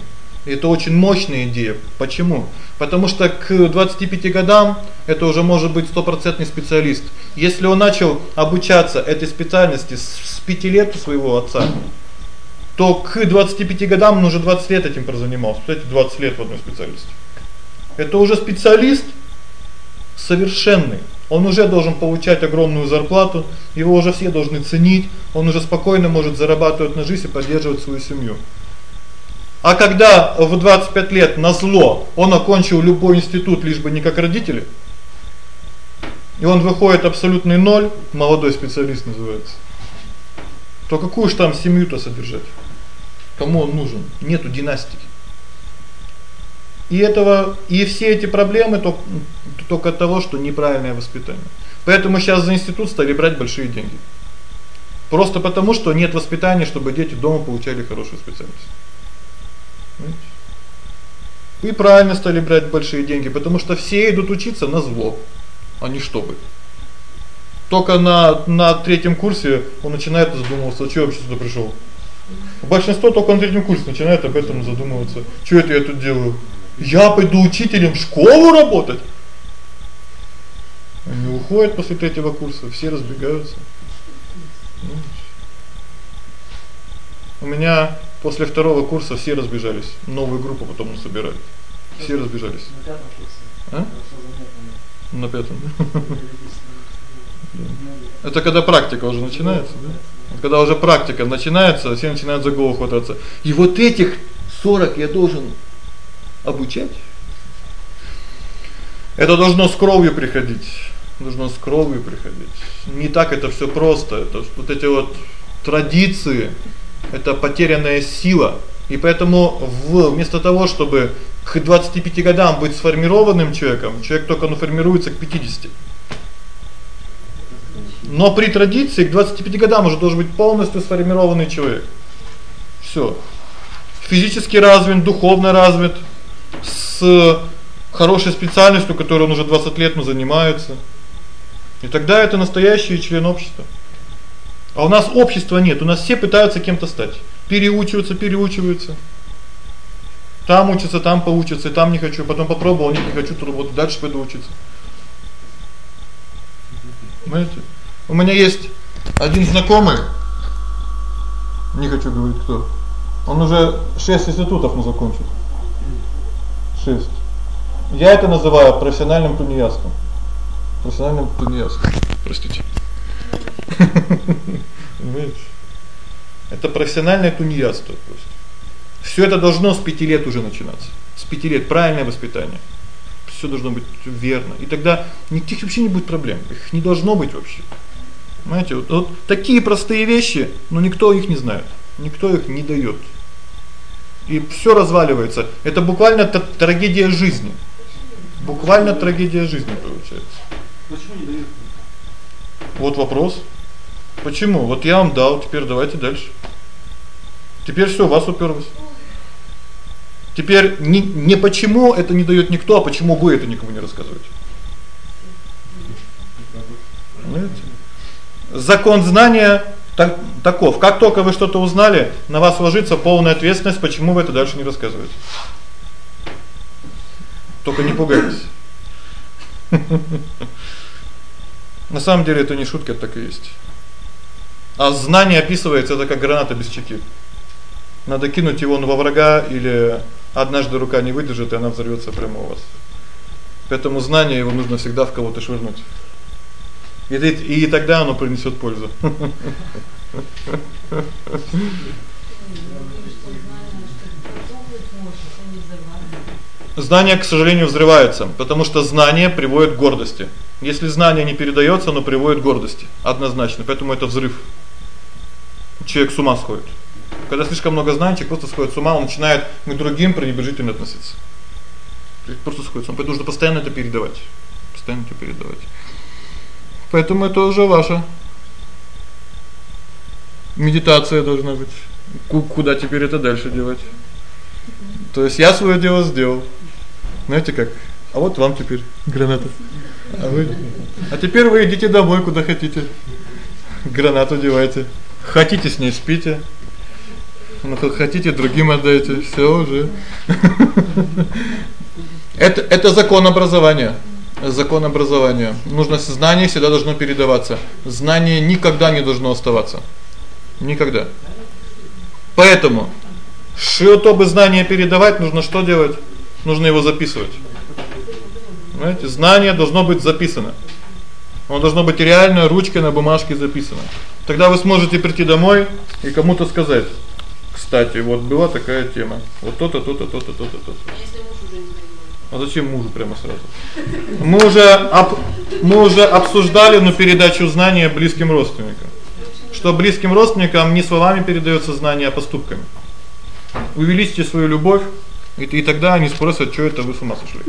Это очень мощная идея. Почему? Потому что к 25 годам это уже может быть стопроцентный специалист. Если он начал обучаться этой специальности с 5 лет у своего отца, то к 25 годам он уже 20 лет этим прозанимался. Кстати, 20 лет в одной специальности. Это уже специалист совершенный. Он уже должен получать огромную зарплату, его уже все должны ценить, он уже спокойно может зарабатывать на жизнь и поддерживать свою семью. А когда в 25 лет на зло он окончил любой институт, лишь бы не как родители, и он выходит абсолютный ноль, молодой специалист называется. То какую ж там семью-то содержать? Кому он нужен? Нету династии. И этого и все эти проблемы только только от того, что неправильное воспитание. Поэтому сейчас за институт стали брать большие деньги. Просто потому, что нет воспитания, чтобы дети дома получали хорошую специальность. И правильно стали брать большие деньги, потому что все идут учиться на зло, а не чтобы. Только на на третьем курсе он начинает задумываться, что я вообще сюда пришёл. Большинство только на третьем курсе начинает об этом задумываться. Что это я тут делаю? Я пойду учителем в школу работать. Они уходят после третьего курса, все разбегаются. Ну, у меня после второго курса все разбежались. Новую группу потом мы собирали. Все разбежались. На пятом курсе. А? На пятом. Это когда практика уже начинается, да? Когда уже практика начинается, все начинают за голову хвататься. И вот этих 40 я должен обучать. Это должно с кровью приходить. Нужно с кровью приходить. Не так это всё просто. Это вот эти вот традиции это потерянная сила. И поэтому вместо того, чтобы к 25 годам быть сформированным человеком, человек только ну формируется к 50. Но при традиции к 25 годам уже должен быть полностью сформированный человек. Всё. Физически развит, духовно развит, с хорошей специальностью, которой он уже 20 лет ну занимается. И тогда это настоящий член общества. А у нас общества нет, у нас все пытаются кем-то стать. Переучиваются, переучиваются. Там учатся, там поучатся, и там не хочу, потом попробовал, нет, не хочу тут работать, дальше пойду учиться. Понимаете? У меня есть один знакомый, не хочу говорить кто. Он уже 6 институтов ну закончил. 6. Я это называю профессиональным тунеядством. Профессиональным тунеядством. Простите. Понимаете? Это профессиональное тунеядство просто. Всё это должно с 5 лет уже начинаться. С 5 лет правильное воспитание. Всё должно быть верно. И тогда никаких вообще не будет проблем. Их не должно быть вообще. Знаете, вот, вот такие простые вещи, но никто их не знает. Никто их не даёт. И всё разваливается. Это буквально трагедия жизни. Буквально трагедия жизни получается. Почему не дают? Вот вопрос. Почему? Вот я вам дал, теперь давайте дальше. Теперь всё, вас уперлось. Теперь не не почему это не даёт никто, а почему вы это никому не рассказываете. Понимаете? Закон знания так, таков. Как только вы что-то узнали, на вас ложится полная ответственность, почему вы это дальше не рассказываете. Только не пугайтесь. На самом деле это не шутка, это так и есть. А знание описывается это как граната без чеки. Надо кинуть его во врага или однажды рука не выдержит, и она взорвётся прямо у вас. Поэтому знание его нужно всегда в кого-то швырнуть. И и тогда оно принесёт пользу. Знание, к сожалению, взрывается, потому что знание приводит к гордости. Если знание не передаётся, оно приводит к гордости. Однозначно. Поэтому это взрыв. Человек с ума сходит. Когда слишком много знаний, человек просто сходит с ума, он начинает к другим пренебрежительно относиться. Просто сходит с ума. Поэтому нужно постоянно это передавать. Постоянно это передавать. Поэтому это уже ваша медитация должна быть. Куда теперь это дальше делать? То есть я своё дело сделал. Знаете как? А вот вам теперь граната. А вы А теперь вы идите домой куда хотите. Гранату девайте. Хотите с ней спите. Ну хотите другим отдайте. Всё уже. Это это закон образования. Закон образования. Нужно знание всегда должно передаваться. Знание никогда не должно оставаться. Никогда. Поэтому чтобы знание передавать, нужно что делать? Нужно его записывать. Знаете, знание должно быть записано. Оно должно быть реально ручкой на бумажке записано. Тогда вы сможете прийти домой и кому-то сказать: "Кстати, вот была такая тема. Вот то-то, то-то, то-то, то-то, то-то". Если муж уже не понимает. А зачем мужу прямо сразу? Мы уже об, мы уже обсуждали на передачу знания близким родственникам. Что близким родственникам не словами передаётся знание, а поступками. Увеличьте свою любовь, и, и тогда они спросят: "Что это вы с ума сошли?"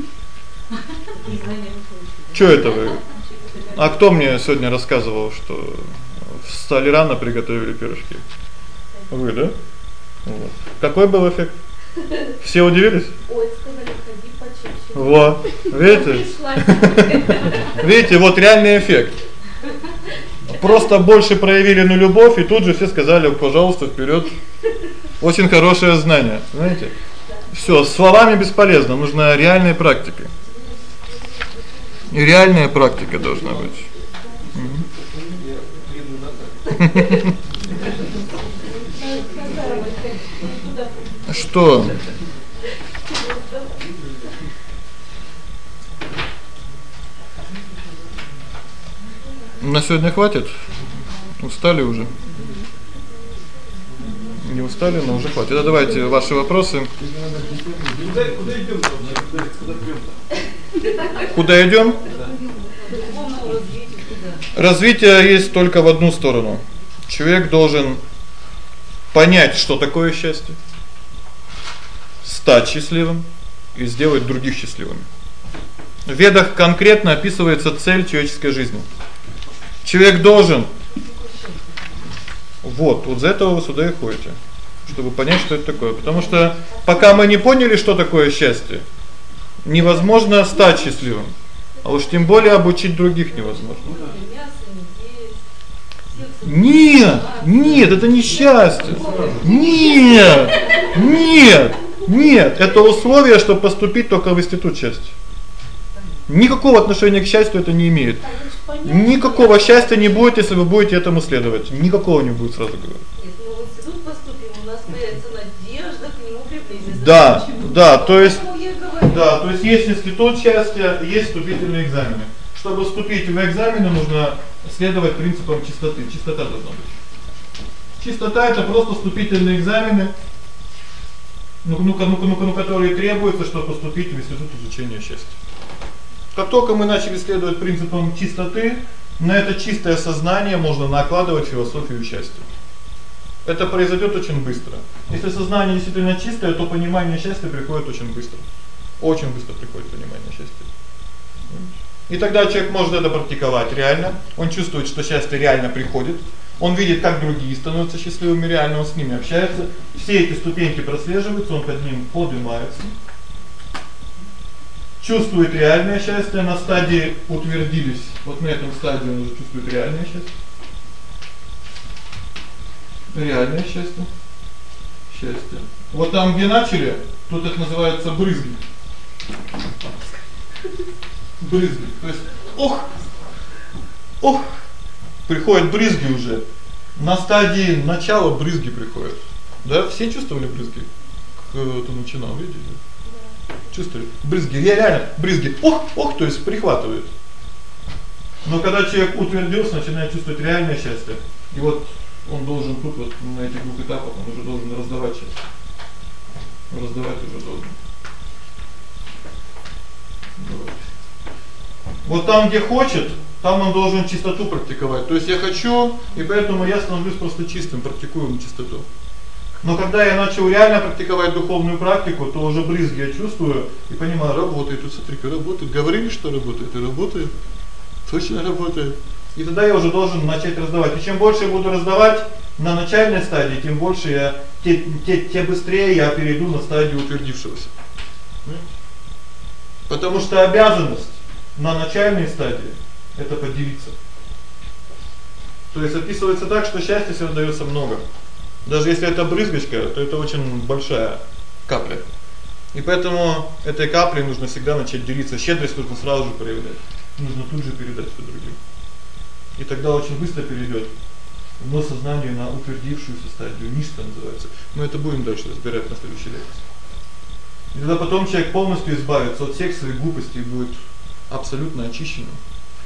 Что это вы? А кто мне сегодня рассказывал, что в столе рано приготовили пирожки? Вы, да? Вот. Какой был эффект? Все удивились? Ой, сказали, ходи почаще. Вот. Видите? Видите, вот реальный эффект. Просто больше проявили на любовь, и тут же все сказали: "Пожалуйста, вперед. Очень хорошее знание, знаете? Всё, словами бесполезно, нужна реальная практика. Реальная практика должна быть. Что? На сегодня хватит? Устали уже? Не устали, но уже хватит. Тогда давайте ваши вопросы. Куда идём? Куда прём-то? Куда идём? Развитие есть только в одну сторону. Человек должен понять, что такое счастье, стать счастливым и сделать других счастливыми. В Ведах конкретно описывается цель человеческой жизни. Человек должен Вот, вот за этого вы сюда и ходите, чтобы понять, что это такое, потому что пока мы не поняли, что такое счастье, невозможно стать счастливым. А уж тем более обучить других невозможно. Нет, нет, это не счастье. Нет. Нет. Нет, это условие, чтобы поступить только в институт счастья. Никакого отношения к счастью это не имеет. Никакого счастья не будет, если вы будете этому следовать. Никакого не будет сразу говорю. Если мы в институт поступим, у нас появится надежда к нему приблизиться. Да, да, то есть да, то есть есть институт счастья, есть вступительные экзамены. Чтобы вступить в экзамены, нужно следовать принципам чистоты. Чистота должна быть. Чистота это просто вступительные экзамены. Ну, ну, ну, ну, ну, которые требуются, чтобы поступить в институт изучения счастья. Как только мы начали следовать принципам чистоты, на это чистое сознание можно накладывать философию счастья. Это произойдет очень быстро. Если сознание действительно чистое, то понимание счастья приходит очень быстро. Очень быстро приходит понимание счастья. И тогда человек может это практиковать реально. Он чувствует, что счастье реально приходит. Он видит, как другие становятся счастливыми реально, он с ними общается. Все эти ступеньки прослеживаются, он под ним поднимается. Чувствует реальное счастье на стадии утвердились. Вот на этом стадии он уже чувствует реальное счастье. Реальное счастье. Счастье. Вот там, где начали, тут это называется брызги. Брызги. То есть, ох. Ох. Приходят брызги уже. На стадии начала брызги приходят. Да, все чувствовали брызги? Кто начинал, видели? Да. Чувствовали? Брызги, реально брызги. Ох, ох, то есть прихватывают. Но когда человек утвердился, начинает чувствовать реальное счастье. И вот он должен тут вот на этих двух этапах он уже должен раздавать счастье. Раздавать уже должен. Вот там, где хочет, там он должен чистоту практиковать. То есть я хочу, и поэтому я становлюсь просто чистым, практикую чистоту. Но когда я начал реально практиковать духовную практику, то уже брызги я чувствую и понимаю, работает, вот смотри, работает. Говорили, что работает, и работает. Точно работает. И тогда я уже должен начать раздавать. И чем больше я буду раздавать на начальной стадии, тем больше я тем, тем, тем быстрее я перейду на стадию утвердившегося. Потому что обязанность на начальной стадии это поделиться. То есть описывается так, что счастья всегда даётся много. Даже если это брызгочка, то это очень большая капля. И поэтому этой каплей нужно всегда начать делиться. Щедрость нужно сразу же проявлять. Нужно тут же передать всё другим. И тогда очень быстро перейдёт в сознание на утвердившуюся стадию, ништа называется. Мы это будем дальше разбирать на следующей лекции. И тогда потом человек полностью избавится от всех своих глупостей и будет абсолютно очищенным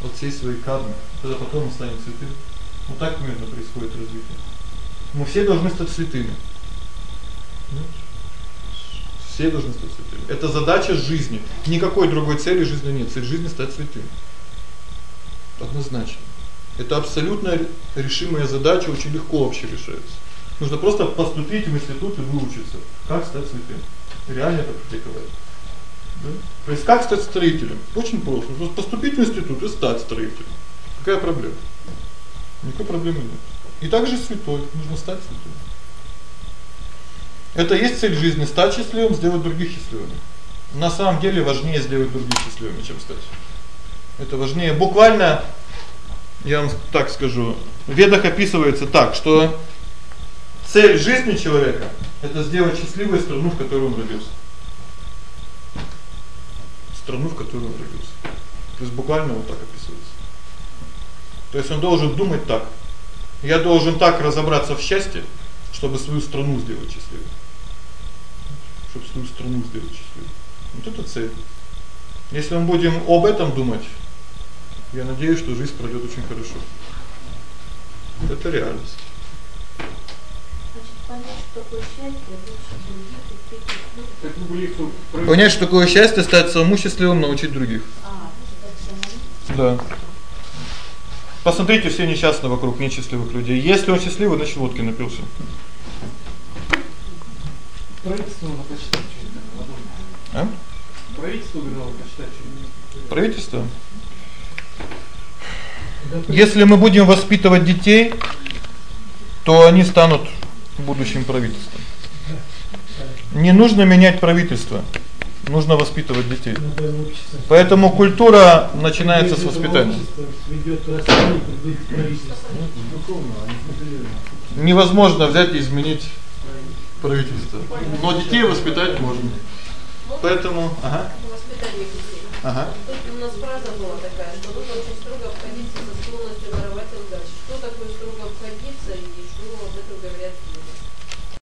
от всей своей кармы. Тогда потом он станет святым. Вот так примерно происходит развитие. Мы все должны стать святыми. Все должны стать святыми. Это задача жизни. Никакой другой цели жизни нет. Цель жизни стать святым. Однозначно. Это абсолютно решимая задача, очень легко вообще решается. Нужно просто поступить в институт и выучиться, как стать святым. Реально это практиковать. Да? То есть как стать строителем? Очень просто. Нужно поступить в институт и стать строителем. Какая проблема? Никакой проблемы нет. И также святой, нужно стать святым. Это есть цель жизни стать счастливым, сделать других счастливыми. На самом деле важнее сделать других счастливыми, чем стать. Это важнее буквально я вам так скажу. В Ведах описывается так, что цель жизни человека это сделать счастливой страну, в которой он родился. Страну, в которой он родился. То есть буквально вот так описывается. То есть он должен думать так: я должен так разобраться в счастье, чтобы свою страну сделать счастливой. Чтобы свою страну сделать счастливой. Вот это цель. Если мы будем об этом думать, я надеюсь, что жизнь пройдёт очень хорошо. Это реальность. Понять, что такое счастье, стать самому счастливым, научить других. А, да. Посмотрите, все несчастные вокруг несчастливых людей. Если он счастливый, значит водки напился. Правительство надо почитать что-то. А? Правительство надо почитать что-то. Правительство? Если мы будем воспитывать детей, то они станут будущим правительством. Не нужно менять правительство. Нужно воспитывать детей. Поэтому культура начинается с воспитания. Невозможно взять и изменить правительство. Но детей воспитать можно. Поэтому, ага. Ага. Тут у нас фраза была такая, что нужно очень строго обходиться со склонностью воровать и лгать. Что такое строго